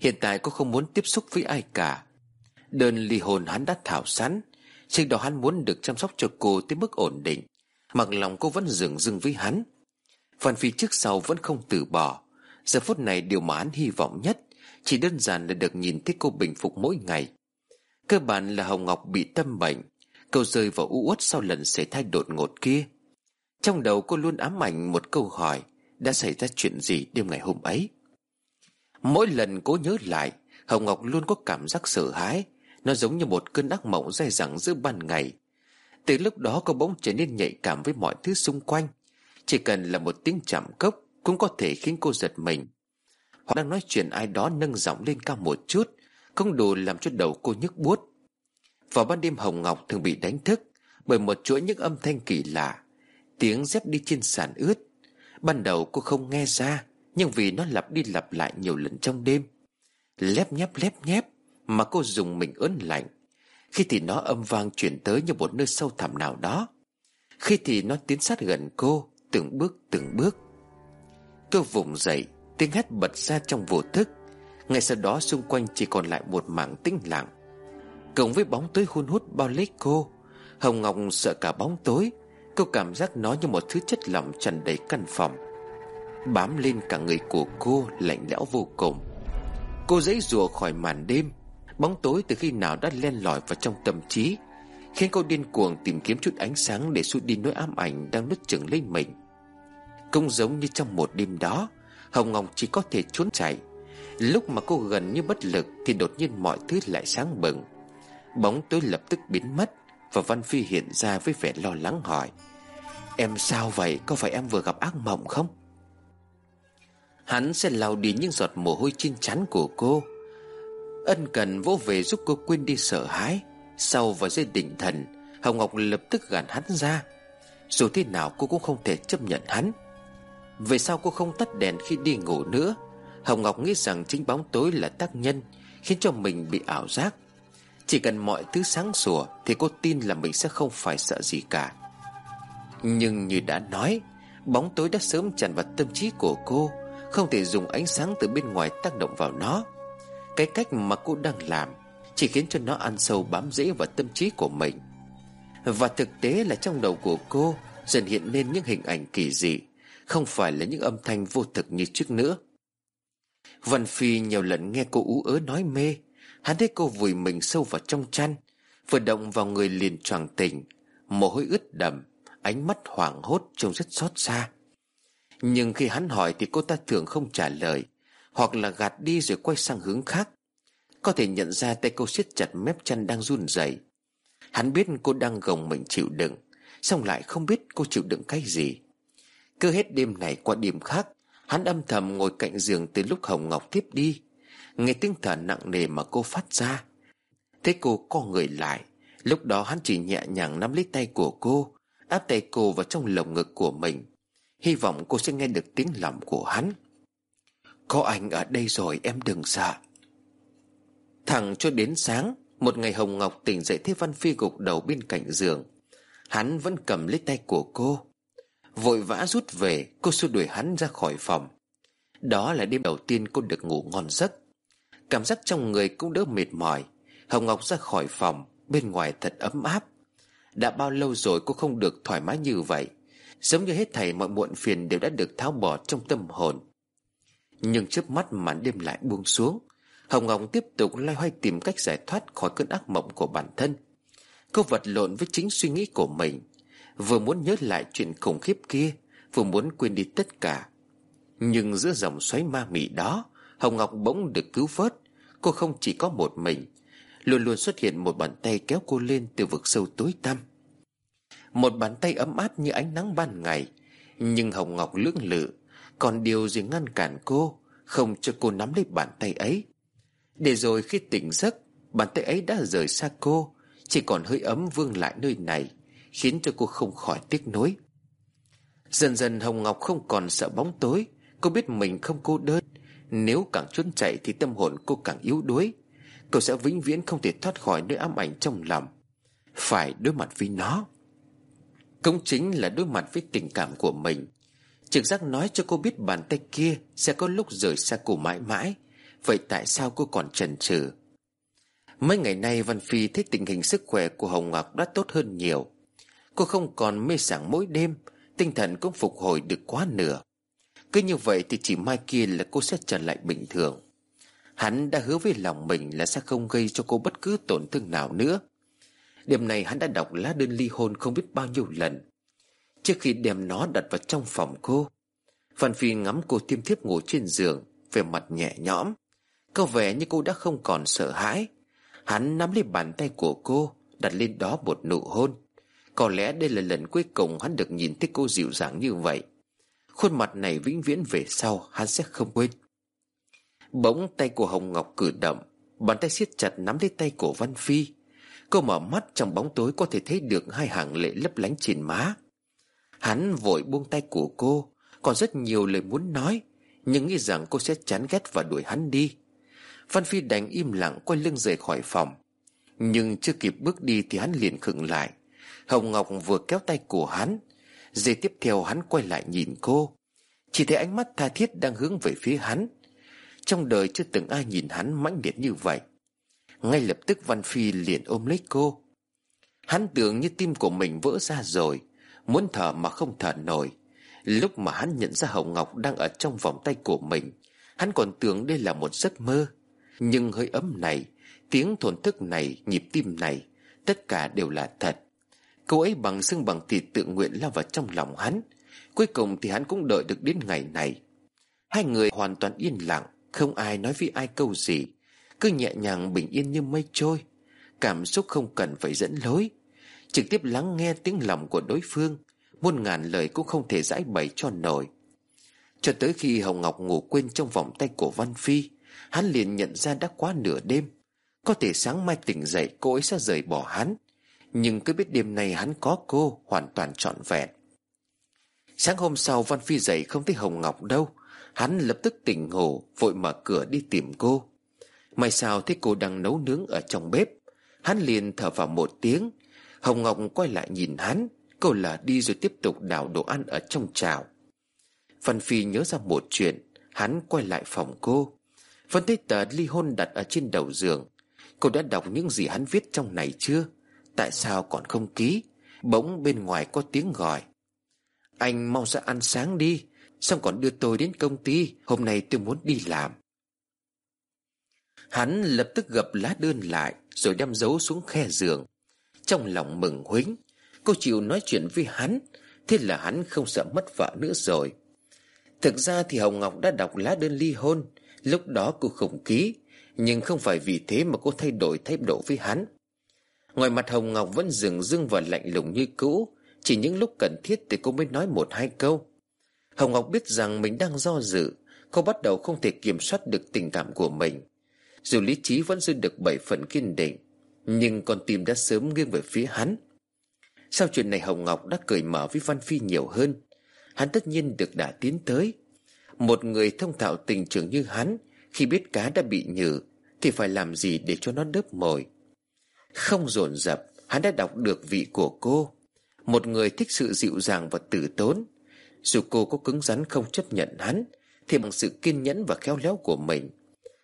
Hiện tại cô không muốn tiếp xúc với ai cả. Đơn ly hôn hắn đã thảo sẵn Trước đó hắn muốn được chăm sóc cho cô tới mức ổn định, Mặc lòng cô vẫn dừng dưng với hắn. Phan Phi trước sau vẫn không từ bỏ. Giờ phút này điều mà hắn hy vọng nhất Chỉ đơn giản là được nhìn thấy cô bình phục mỗi ngày. Cơ bản là Hồng Ngọc bị tâm bệnh, Câu rơi vào u uất sau lần xảy thai đột ngột kia. Trong đầu cô luôn ám ảnh một câu hỏi đã xảy ra chuyện gì đêm ngày hôm ấy? Mỗi lần cố nhớ lại, Hồng Ngọc luôn có cảm giác sợ hãi. Nó giống như một cơn ác mộng dai dẳng giữa ban ngày. Từ lúc đó cô bỗng trở nên nhạy cảm với mọi thứ xung quanh. Chỉ cần là một tiếng chạm cốc Cũng có thể khiến cô giật mình. Hoặc đang nói chuyện ai đó nâng giọng lên cao một chút, Không đủ làm cho đầu cô nhức buốt. Vào ban đêm Hồng Ngọc thường bị đánh thức Bởi một chuỗi những âm thanh kỳ lạ. Tiếng dép đi trên sàn ướt. Ban đầu cô không nghe ra, Nhưng vì nó lặp đi lặp lại nhiều lần trong đêm. Lép nhép lép nhép, Mà cô dùng mình ớn lạnh. Khi thì nó âm vang chuyển tới như một nơi sâu thẳm nào đó. Khi thì nó tiến sát gần cô, Từng bước từng bước. Cô vùng dậy, Tiếng hét bật ra trong vô thức. Ngay sau đó xung quanh chỉ còn lại một mảng tĩnh lặng. Cộng với bóng tối hun hút bao lấy cô, Hồng Ngọc sợ cả bóng tối. Cô cảm giác nó như một thứ chất lỏng tràn đầy căn phòng, Bám lên cả người của cô lạnh lẽo vô cùng. Cô dãy rùa khỏi màn đêm, Bóng tối từ khi nào đã len lỏi vào trong tâm trí, Khiến cô điên cuồng tìm kiếm chút ánh sáng Để xua đi nỗi ám ảnh đang nứt chừng lên mình. Cũng giống như trong một đêm đó, Hồng Ngọc chỉ có thể trốn chạy. Lúc mà cô gần như bất lực Thì đột nhiên mọi thứ lại sáng bừng. Bóng tối lập tức biến mất và Văn Phi hiện ra với vẻ lo lắng hỏi, Em sao vậy? Có phải em vừa gặp ác mộng không? Hắn sẽ lau đi những giọt mồ hôi trên chắn của cô. Ân cần vỗ về giúp cô quên đi sợ hãi. Sau và dây định thần, Hồng Ngọc lập tức gạt hắn ra. Dù thế nào cô cũng không thể chấp nhận hắn. Về sao cô không tắt đèn khi đi ngủ nữa. Hồng Ngọc nghĩ rằng chính bóng tối là tác nhân, Khiến cho mình bị ảo giác. Chỉ cần mọi thứ sáng sủa Thì cô tin là mình sẽ không phải sợ gì cả. Nhưng như đã nói, Bóng tối đã sớm tràn vào tâm trí của cô, Không thể dùng ánh sáng từ bên ngoài tác động vào nó. Cái cách mà cô đang làm Chỉ khiến cho nó ăn sâu bám rễ vào tâm trí của mình. Và thực tế là trong đầu của cô Dần hiện lên những hình ảnh kỳ dị, Không phải là những âm thanh vô thực như trước nữa. Văn Phi nhiều lần nghe cô ú ớ nói mê Hắn thấy cô vùi mình sâu vào trong chăn, Vừa động vào người liền choàng tỉnh, Mồ hôi ướt đầm Ánh mắt hoảng hốt trông rất xót xa. Nhưng khi hắn hỏi thì cô ta thường không trả lời, Hoặc là gạt đi rồi quay sang hướng khác. Có thể nhận ra tay cô siết chặt mép chăn đang run rẩy. Hắn biết cô đang gồng mình chịu đựng Xong lại không biết cô chịu đựng cái gì. Cứ hết đêm này qua đêm khác, Hắn âm thầm ngồi cạnh giường từ lúc Hồng Ngọc tiếp đi. Nghe tiếng thở nặng nề mà cô phát ra. Thế cô co người lại, Lúc đó hắn chỉ nhẹ nhàng nắm lấy tay của cô, Áp tay cô vào trong lồng ngực của mình. Hy vọng cô sẽ nghe được tiếng lòng của hắn. Có anh ở đây rồi, em đừng sợ. Thẳng cho đến sáng, Một ngày Hồng Ngọc tỉnh dậy thấy Văn Phi gục đầu bên cạnh giường. Hắn vẫn cầm lấy tay của cô. Vội vã rút về, Cô xua đuổi hắn ra khỏi phòng. Đó là đêm đầu tiên cô được ngủ ngon giấc. Cảm giác trong người cũng đỡ mệt mỏi. Hồng Ngọc ra khỏi phòng, Bên ngoài thật ấm áp. Đã bao lâu rồi cô không được thoải mái như vậy? Giống như hết thảy mọi muộn phiền Đều đã được tháo bỏ trong tâm hồn. Nhưng trước mắt màn đêm lại buông xuống. Hồng Ngọc tiếp tục loay hoay tìm cách giải thoát khỏi cơn ác mộng của bản thân. Cô vật lộn với chính suy nghĩ của mình. Vừa muốn nhớ lại chuyện khủng khiếp kia, Vừa muốn quên đi tất cả. Nhưng giữa dòng xoáy ma mị đó Hồng Ngọc bỗng được cứu vớt. Cô không chỉ có một mình, Luôn luôn xuất hiện một bàn tay kéo cô lên từ vực sâu tối tăm. Một bàn tay ấm áp như ánh nắng ban ngày, Nhưng Hồng Ngọc lưỡng lự, Còn điều gì ngăn cản cô, Không cho cô nắm lấy bàn tay ấy. Để rồi khi tỉnh giấc, Bàn tay ấy đã rời xa cô, Chỉ còn hơi ấm vương lại nơi này, Khiến cho cô không khỏi tiếc nuối. Dần dần Hồng Ngọc không còn sợ bóng tối, Cô biết mình không cô đơn. Nếu càng trốn chạy thì tâm hồn cô càng yếu đuối. Cô sẽ vĩnh viễn không thể thoát khỏi nơi ám ảnh trong lòng. Phải đối mặt với nó. Cũng chính là đối mặt với tình cảm của mình. Trực giác nói cho cô biết bàn tay kia Sẽ có lúc rời xa cô mãi mãi. Vậy tại sao cô còn chần chừ? Mấy ngày nay Văn Phi thấy tình hình sức khỏe của Hồng Ngọc đã tốt hơn nhiều. Cô không còn mê sảng mỗi đêm, Tinh thần cũng phục hồi được quá nửa. Cứ như vậy thì chỉ mai kia là cô sẽ trở lại bình thường. Hắn đã hứa với lòng mình là sẽ không gây cho cô bất cứ tổn thương nào nữa. Đêm này hắn đã đọc lá đơn ly hôn không biết bao nhiêu lần. Trước khi đem nó đặt vào trong phòng cô, Phan Phi ngắm cô tiêm thiếp ngủ trên giường Về mặt nhẹ nhõm. Có vẻ như cô đã không còn sợ hãi. Hắn nắm lấy bàn tay của cô, Đặt lên đó một nụ hôn. Có lẽ đây là lần cuối cùng hắn được nhìn thấy cô dịu dàng như vậy. Khuôn mặt này vĩnh viễn về sau, hắn sẽ không quên. Bỗng tay của Hồng Ngọc cử động, Bàn tay siết chặt nắm lấy tay của Văn Phi. Cô mở mắt trong bóng tối có thể thấy được hai hàng lệ lấp lánh trên má. Hắn vội buông tay của cô, Còn rất nhiều lời muốn nói, Nhưng nghĩ rằng cô sẽ chán ghét và đuổi hắn đi. Văn Phi đành im lặng quay lưng rời khỏi phòng. Nhưng chưa kịp bước đi thì hắn liền khựng lại. Hồng Ngọc vừa kéo tay của hắn Giây tiếp theo hắn quay lại nhìn cô. Chỉ thấy ánh mắt tha thiết đang hướng về phía hắn. Trong đời chưa từng ai nhìn hắn mãnh liệt như vậy. Ngay lập tức Văn Phi liền ôm lấy cô. Hắn tưởng như tim của mình vỡ ra rồi, Muốn thở mà không thở nổi. Lúc mà hắn nhận ra Hồng Ngọc đang ở trong vòng tay của mình, Hắn còn tưởng đây là một giấc mơ. Nhưng hơi ấm này, Tiếng thổn thức này, Nhịp tim này, Tất cả đều là thật. Cô ấy bằng xương bằng thịt tự nguyện lao vào trong lòng hắn. Cuối cùng thì hắn cũng đợi được đến ngày này. Hai người hoàn toàn yên lặng, không ai nói với ai câu gì. Cứ nhẹ nhàng bình yên như mây trôi. Cảm xúc không cần phải dẫn lối. Trực tiếp lắng nghe tiếng lòng của đối phương. Muôn ngàn lời cũng không thể giải bày cho nổi. Cho tới khi Hồng Ngọc ngủ quên trong vòng tay của Văn Phi, Hắn liền nhận ra đã quá nửa đêm. Có thể sáng mai tỉnh dậy, cô ấy sẽ rời bỏ hắn. Nhưng cứ biết đêm nay hắn có cô, Hoàn toàn trọn vẹn. Sáng hôm sau, Văn Phi dậy không thấy Hồng Ngọc đâu. Hắn lập tức tỉnh ngủ, Vội mở cửa đi tìm cô. May sao thấy cô đang nấu nướng ở trong bếp. Hắn liền thở vào một tiếng. Hồng Ngọc quay lại nhìn hắn. Cô là đi rồi tiếp tục đảo đồ ăn ở trong chảo. Văn Phi nhớ ra một chuyện. Hắn quay lại phòng cô. Vẫn thấy tờ ly hôn đặt ở trên đầu giường. Cô đã đọc những gì hắn viết trong này chưa? Tại sao còn không ký? Bỗng bên ngoài có tiếng gọi. Anh mau ra ăn sáng đi, Xong còn đưa tôi đến công ty. Hôm nay tôi muốn đi làm. Hắn lập tức gập lá đơn lại, Rồi đem giấu xuống khe giường. Trong lòng mừng huính Cô chịu nói chuyện với hắn. Thế là hắn không sợ mất vợ nữa rồi. Thực ra thì Hồng Ngọc đã đọc lá đơn ly hôn. Lúc đó cô không ký, Nhưng không phải vì thế mà cô thay đổi thái độ với hắn. Ngoài mặt Hồng Ngọc vẫn dừng dưng và lạnh lùng như cũ, Chỉ những lúc cần thiết thì cô mới nói một hai câu. Hồng Ngọc biết rằng mình đang do dự, Cô bắt đầu không thể kiểm soát được tình cảm của mình. Dù lý trí vẫn giữ được bảy phần kiên định, Nhưng con tim đã sớm nghiêng về phía hắn. Sau chuyện này Hồng Ngọc đã cười mở với Văn Phi nhiều hơn. Hắn tất nhiên được đã tiến tới. Một người thông thạo tình trường như hắn, Khi biết cá đã bị nhử Thì phải làm gì để cho nó đớp mồi? Không dồn dập, Hắn đã đọc được vị của cô. Một người thích sự dịu dàng và tử tốn. Dù cô có cứng rắn không chấp nhận hắn, Thì bằng sự kiên nhẫn và khéo léo của mình,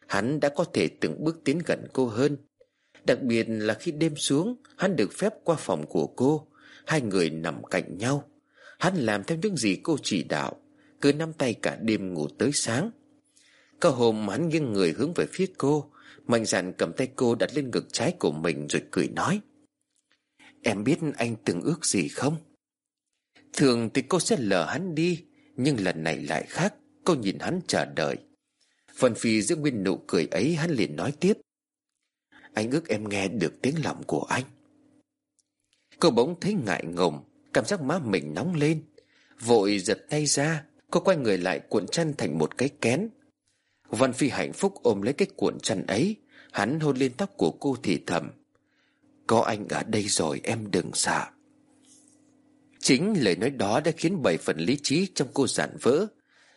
Hắn đã có thể từng bước tiến gần cô hơn. Đặc biệt là khi đêm xuống, Hắn được phép qua phòng của cô. Hai người nằm cạnh nhau. Hắn làm theo những gì cô chỉ đạo, Cứ nắm tay cả đêm ngủ tới sáng. Có hôm hắn nghiêng người hướng về phía cô Mạnh dạn cầm tay cô đặt lên ngực trái của mình Rồi cười nói. Em biết anh từng ước gì không? Thường thì cô sẽ lờ hắn đi, Nhưng lần này lại khác, Cô nhìn hắn chờ đợi. Phần phi giữ nguyên nụ cười ấy hắn liền nói tiếp. Anh ước em nghe được tiếng lòng của anh. Cô bỗng thấy ngại ngùng, Cảm giác má mình nóng lên. Vội giật tay ra, Cô quay người lại cuộn chăn thành một cái kén. Văn Phi hạnh phúc ôm lấy cái cuộn chăn ấy, Hắn hôn lên tóc của cô thì thầm, Có anh ở đây rồi, em đừng sợ. Chính lời nói đó đã khiến bảy phần lý trí trong cô giản vỡ.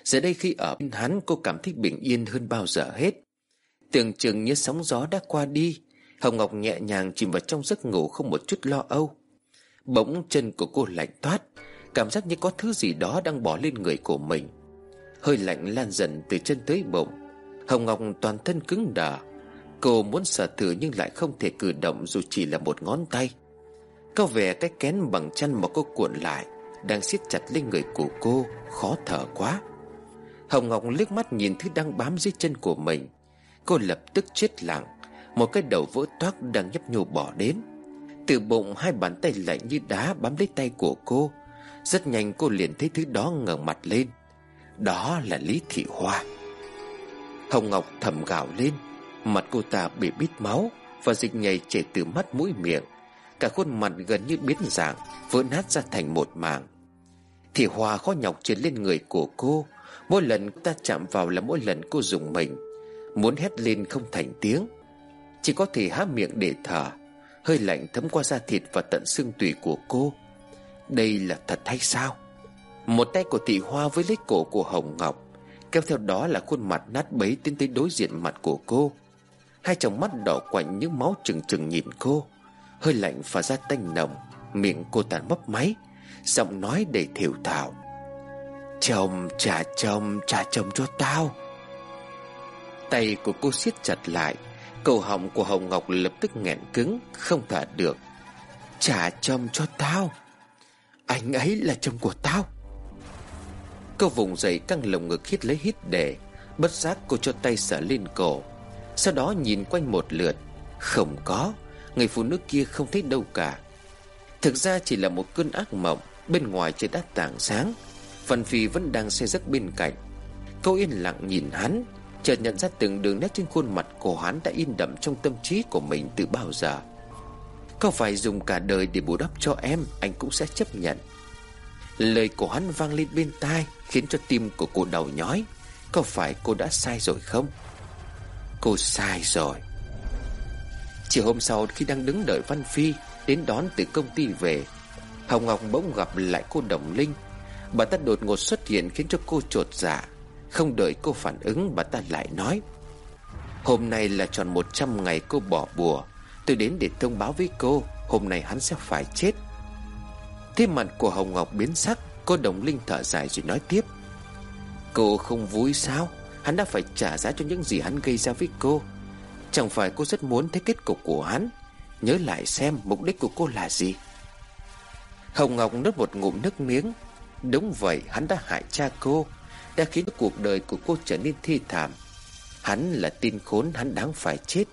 Giờ đây khi ở bên hắn, cô cảm thấy bình yên hơn bao giờ hết. Tưởng chừng như sóng gió đã qua đi, Hồng Ngọc nhẹ nhàng chìm vào trong giấc ngủ không một chút lo âu. Bỗng chân của cô lạnh toát, Cảm giác như có thứ gì đó đang bỏ lên người của mình. Hơi lạnh lan dần từ chân tới bụng Hồng Ngọc toàn thân cứng đờ. Cô muốn sở thử nhưng lại không thể cử động dù chỉ là một ngón tay. Có vẻ cái kén bằng chân mà cô cuộn lại, Đang siết chặt lên người của cô, Khó thở quá. Hồng Ngọc liếc mắt nhìn thứ đang bám dưới chân của mình. Cô lập tức chết lặng, Một cái đầu vỡ toác đang nhấp nhô bỏ đến. Từ bụng hai bàn tay lạnh như đá bám lấy tay của cô. Rất nhanh cô liền thấy thứ đó ngẩng mặt lên. Đó là Lý Thị Hoa. Hồng Ngọc thầm gào lên. Mặt cô ta bị bít máu Và dịch nhầy chảy từ mắt mũi miệng. Cả khuôn mặt gần như biến dạng, Vỡ nát ra thành một mảng. Thì Hoa khó nhọc trên lên người của cô. Mỗi lần ta chạm vào là mỗi lần cô dùng mình. Muốn hét lên không thành tiếng. Chỉ có thể há miệng để thở. Hơi lạnh thấm qua da thịt và tận xương tủy của cô. Đây là thật hay sao? Một tay của thị hoa với lấy cổ của Hồng Ngọc. Kéo theo đó là khuôn mặt nát bấy tiến tới đối diện mặt của cô. Hai tròng mắt đỏ quạnh những máu trừng trừng nhìn cô. Hơi lạnh phả ra tanh nồng, Miệng cô tàn mấp máy, Giọng nói đầy thiểu thảo. Chồng trả chồng trả chồng cho tao. Tay của cô siết chặt lại, Cầu họng của Hồng Ngọc lập tức nghẹn cứng, Không thở được. Trả chồng cho tao, Anh ấy là chồng của tao. Cô vùng dậy căng lồng ngực hít lấy hít để Bất giác cô cho tay sở lên cổ. Sau đó nhìn quanh một lượt. Không có, Người phụ nữ kia không thấy đâu cả. Thực ra chỉ là một cơn ác mộng, Bên ngoài trời đã tảng sáng. Phần Phi vẫn đang xe giấc bên cạnh. Cô yên lặng nhìn hắn, Chợt nhận ra từng đường nét trên khuôn mặt của hắn Đã in đậm trong tâm trí của mình từ bao giờ. Có phải dùng cả đời để bù đắp cho em, Anh cũng sẽ chấp nhận. Lời của hắn vang lên bên tai, Khiến cho tim của cô đầu nhói. Có phải cô đã sai rồi không? Cô sai rồi. Chiều hôm sau, khi đang đứng đợi Văn Phi Đến đón từ công ty về, Hồng Ngọc bỗng gặp lại cô Đồng Linh. Bà ta đột ngột xuất hiện khiến cho cô trột dạ. Không đợi cô phản ứng, bà ta lại nói, Hôm nay là tròn 100 ngày cô bỏ bùa. Tôi đến để thông báo với cô, Hôm nay hắn sẽ phải chết. Thế mặt của Hồng Ngọc biến sắc Cô Đồng Linh thở dài rồi nói tiếp. Cô không vui sao? Hắn đã phải trả giá cho những gì hắn gây ra với cô. Chẳng phải cô rất muốn thấy kết cục của hắn? Nhớ lại xem mục đích của cô là gì. Hồng Ngọc nuốt một ngụm nước miếng. Đúng vậy, hắn đã hại cha cô, Đã khiến cuộc đời của cô trở nên thi thảm. Hắn là tin khốn hắn đáng phải chết.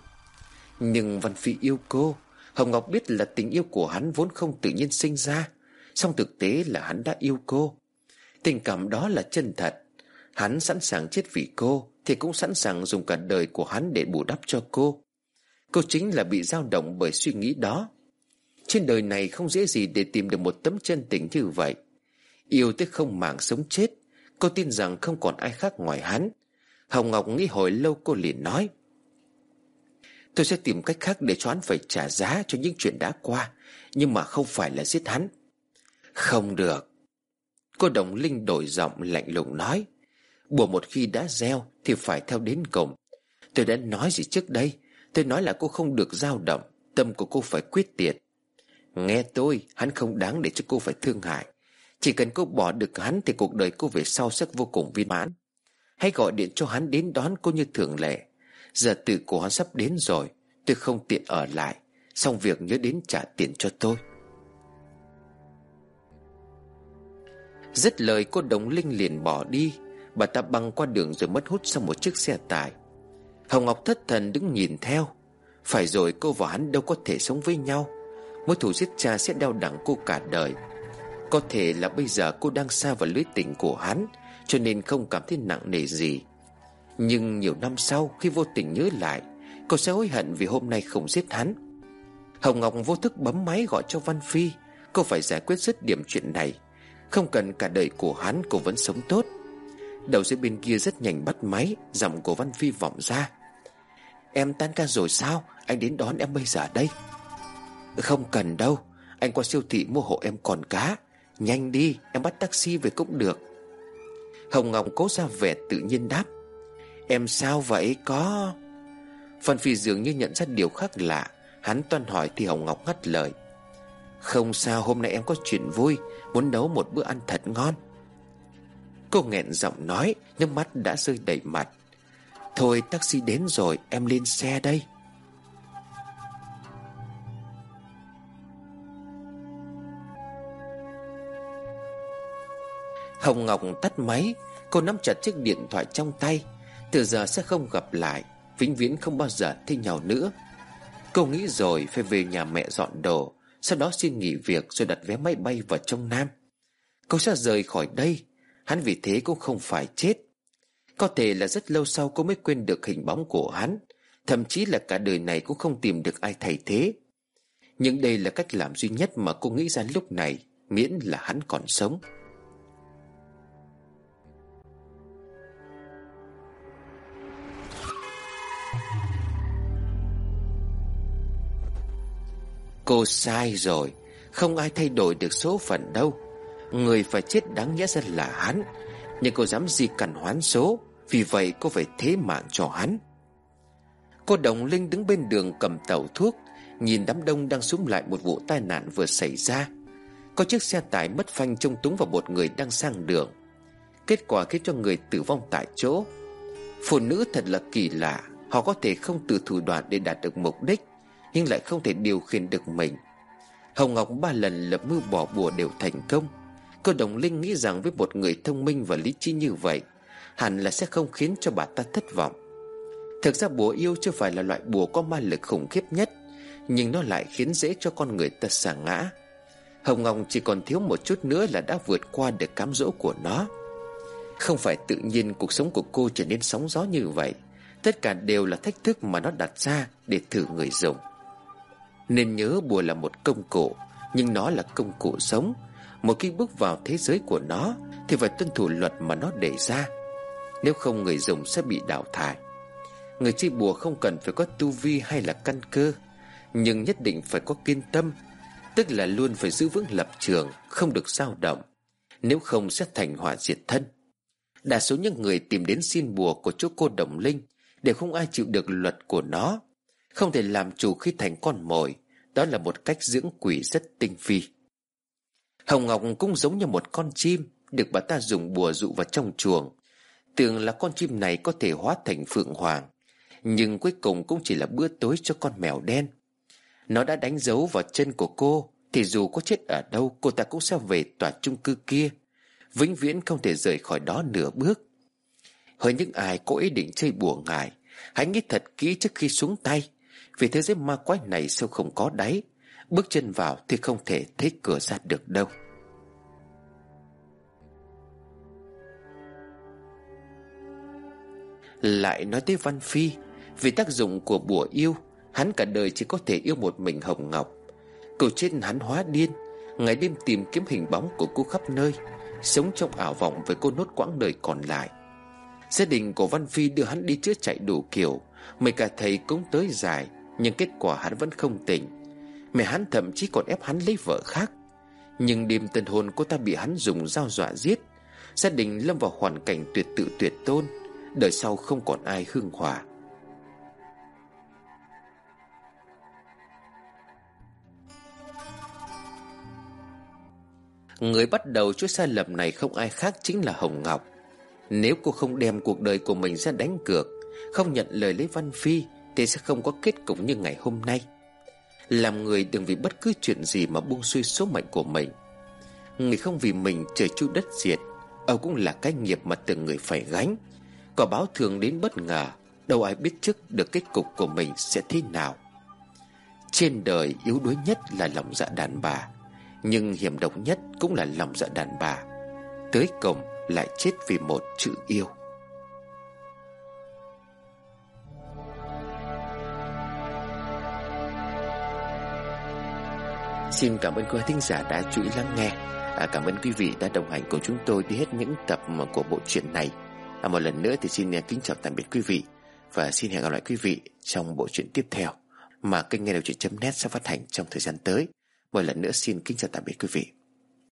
Nhưng Văn Phi yêu cô, Hồng Ngọc biết là tình yêu của hắn vốn không tự nhiên sinh ra song thực tế là hắn đã yêu cô. Tình cảm đó là chân thật. Hắn sẵn sàng chết vì cô, Thì cũng sẵn sàng dùng cả đời của hắn để bù đắp cho cô. Cô chính là bị dao động bởi suy nghĩ đó. Trên đời này không dễ gì để tìm được một tấm chân tình như vậy. Yêu tới không màng sống chết, Cô tin rằng không còn ai khác ngoài hắn. Hồng Ngọc nghĩ hồi lâu cô liền nói, Tôi sẽ tìm cách khác để cho hắn phải trả giá cho những chuyện đã qua, Nhưng mà không phải là giết hắn. Không được. Cô Đồng Linh đổi giọng lạnh lùng nói, Bùa một khi đã gieo Thì phải theo đến cùng. Tôi đã nói gì trước đây? Tôi nói là cô không được dao động, Tâm của cô phải quyết liệt Nghe tôi, Hắn không đáng để cho cô phải thương hại. Chỉ cần cô bỏ được hắn Thì cuộc đời cô về sau sẽ vô cùng viên mãn. Hãy gọi điện cho hắn đến đón cô như thường lệ. Giờ tử của hắn sắp đến rồi, Tôi không tiện ở lại. Xong việc nhớ đến trả tiền cho tôi. Dứt lời, cô Đồng Linh liền bỏ đi. Bà ta băng qua đường rồi mất hút sau một chiếc xe tải. Hồng Ngọc thất thần đứng nhìn theo. Phải rồi cô và hắn đâu có thể sống với nhau. Mối thù giết cha sẽ đau đẳng cô cả đời. Có thể là bây giờ cô đang xa vào lưới tình của hắn, Cho nên không cảm thấy nặng nề gì. Nhưng nhiều năm sau, khi vô tình nhớ lại, Cô sẽ hối hận vì hôm nay không giết hắn. Hồng Ngọc vô thức bấm máy gọi cho Văn Phi. Cô phải giải quyết dứt điểm chuyện này. Không cần cả đời của hắn cô vẫn sống tốt. Đầu dưới bên kia rất nhanh bắt máy, Giọng của Văn Phi vọng ra. Em tan ca rồi sao? Anh đến đón em bây giờ đây. Không cần đâu, Anh qua siêu thị mua hộ em còn cá. Nhanh đi, em bắt taxi về cũng được. Hồng Ngọc cố ra vẻ tự nhiên đáp. Em sao vậy, có? Văn Phi dường như nhận ra điều khác lạ. Hắn toan hỏi thì Hồng Ngọc ngắt lời. Không sao, hôm nay em có chuyện vui, Muốn nấu một bữa ăn thật ngon. Cô nghẹn giọng nói, Nước mắt đã rơi đầy mặt. Thôi, taxi đến rồi, em lên xe đây. Hồng Ngọc tắt máy, Cô nắm chặt chiếc điện thoại trong tay. Từ giờ sẽ không gặp lại, Vĩnh viễn không bao giờ thấy nhau nữa. Cô nghĩ rồi, phải về nhà mẹ dọn đồ. Sau đó xin nghỉ việc rồi đặt vé máy bay vào trong Nam. Cô sẽ rời khỏi đây. Hắn vì thế cũng không phải chết. Có thể là rất lâu sau cô mới quên được hình bóng của hắn. Thậm chí là cả đời này cũng không tìm được ai thay thế. Nhưng đây là cách làm duy nhất mà cô nghĩ ra lúc này, Miễn là hắn còn sống. Cô sai rồi. Không ai thay đổi được số phận đâu. Người phải chết đáng nhẽ ra là hắn. Nhưng cô dám gì cần hoán số. Vì vậy cô phải thế mạng cho hắn. Cô Đồng Linh đứng bên đường cầm tàu thuốc, Nhìn đám đông đang súng lại một vụ tai nạn vừa xảy ra. Có chiếc xe tải mất phanh trông túng vào một người đang sang đường. Kết quả khiến cho người tử vong tại chỗ. Phụ nữ thật là kỳ lạ. Họ có thể không từ thủ đoạn để đạt được mục đích. Nhưng lại không thể điều khiển được mình. Hồng Ngọc ba lần lập mưu bỏ bùa đều thành công. Cô Đồng Linh nghĩ rằng với một người thông minh và lý trí như vậy, Hẳn là sẽ không khiến cho bà ta thất vọng. Thực ra bùa yêu chưa phải là loại bùa có ma lực khủng khiếp nhất, Nhưng nó lại khiến dễ cho con người ta xả ngã. Hồng Ngọc chỉ còn thiếu một chút nữa là đã vượt qua được cám dỗ của nó. Không phải tự nhiên cuộc sống của cô trở nên sóng gió như vậy, Tất cả đều là thách thức mà nó đặt ra để thử người dùng nên nhớ bùa là một công cụ, Nhưng nó là công cụ sống. Một khi bước vào thế giới của nó, Thì phải tuân thủ luật mà nó đề ra. Nếu không, người dùng sẽ bị đào thải. Người chơi bùa không cần phải có tu vi hay là căn cơ, Nhưng nhất định phải có kiên tâm, Tức là luôn phải giữ vững lập trường, Không được dao động. Nếu không, sẽ thành họa diệt thân. Đa số những người tìm đến xin bùa của chỗ cô Đồng Linh, Đều không ai chịu được luật của nó. Không thể làm chủ khi thành con mồi. Đó là một cách dưỡng quỷ rất tinh vi. Hồng Ngọc cũng giống như một con chim, Được bà ta dùng bùa dụ vào trong chuồng. Tưởng là con chim này có thể hóa thành phượng hoàng, Nhưng cuối cùng cũng chỉ là bữa tối cho con mèo đen. Nó đã đánh dấu vào chân của cô, Thì dù có chết ở đâu, Cô ta cũng sẽ về tòa chung cư kia, Vĩnh viễn không thể rời khỏi đó nửa bước. Hơi những ai có ý định chơi bùa ngài Hãy nghĩ thật kỹ trước khi xuống tay. Vì thế giới ma quái này sâu không có đáy? Bước chân vào thì không thể thấy cửa ra được đâu. Lại nói tới Văn Phi, Vì tác dụng của bùa yêu, Hắn cả đời chỉ có thể yêu một mình Hồng Ngọc. Cầu trên hắn hóa điên, Ngày đêm tìm kiếm hình bóng của cô khắp nơi, Sống trong ảo vọng với cô nốt quãng đời còn lại. Gia đình của Văn Phi đưa hắn đi chữa chạy đủ kiểu, Mấy cả thầy cũng tới dài nhưng kết quả hắn vẫn không tỉnh. Mẹ hắn thậm chí còn ép hắn lấy vợ khác. Nhưng đêm tân hôn cô ta bị hắn dùng dao dọa giết. Gia đình lâm vào hoàn cảnh tuyệt tự tuyệt tôn. Đời sau không còn ai hương hòa. Người bắt đầu chuỗi sai lầm này không ai khác chính là Hồng Ngọc. Nếu cô không đem cuộc đời của mình ra đánh cược, Không nhận lời lấy Văn Phi thì sẽ không có kết cục như ngày hôm nay. Làm người đừng vì bất cứ chuyện gì mà buông xuôi số mệnh của mình. Người không vì mình trời chu đất diệt, Âu cũng là cái nghiệp mà từng người phải gánh. Có báo thường đến bất ngờ, Đâu ai biết trước được kết cục của mình sẽ thế nào. Trên đời yếu đuối nhất là lòng dạ đàn bà, Nhưng hiểm độc nhất cũng là lòng dạ đàn bà. Tới cùng lại chết vì một chữ yêu. Xin cảm ơn quý thính giả đã chú ý lắng nghe. À, Cảm ơn quý vị đã đồng hành cùng chúng tôi đi hết những tập của bộ truyện này. À, Một lần nữa thì xin à, kính chào tạm biệt quý vị Và xin hẹn gặp lại quý vị trong bộ truyện tiếp theo Mà kênh nghe đầu chuyện.net sẽ phát hành trong thời gian tới. Một lần nữa xin kính chào tạm biệt quý vị.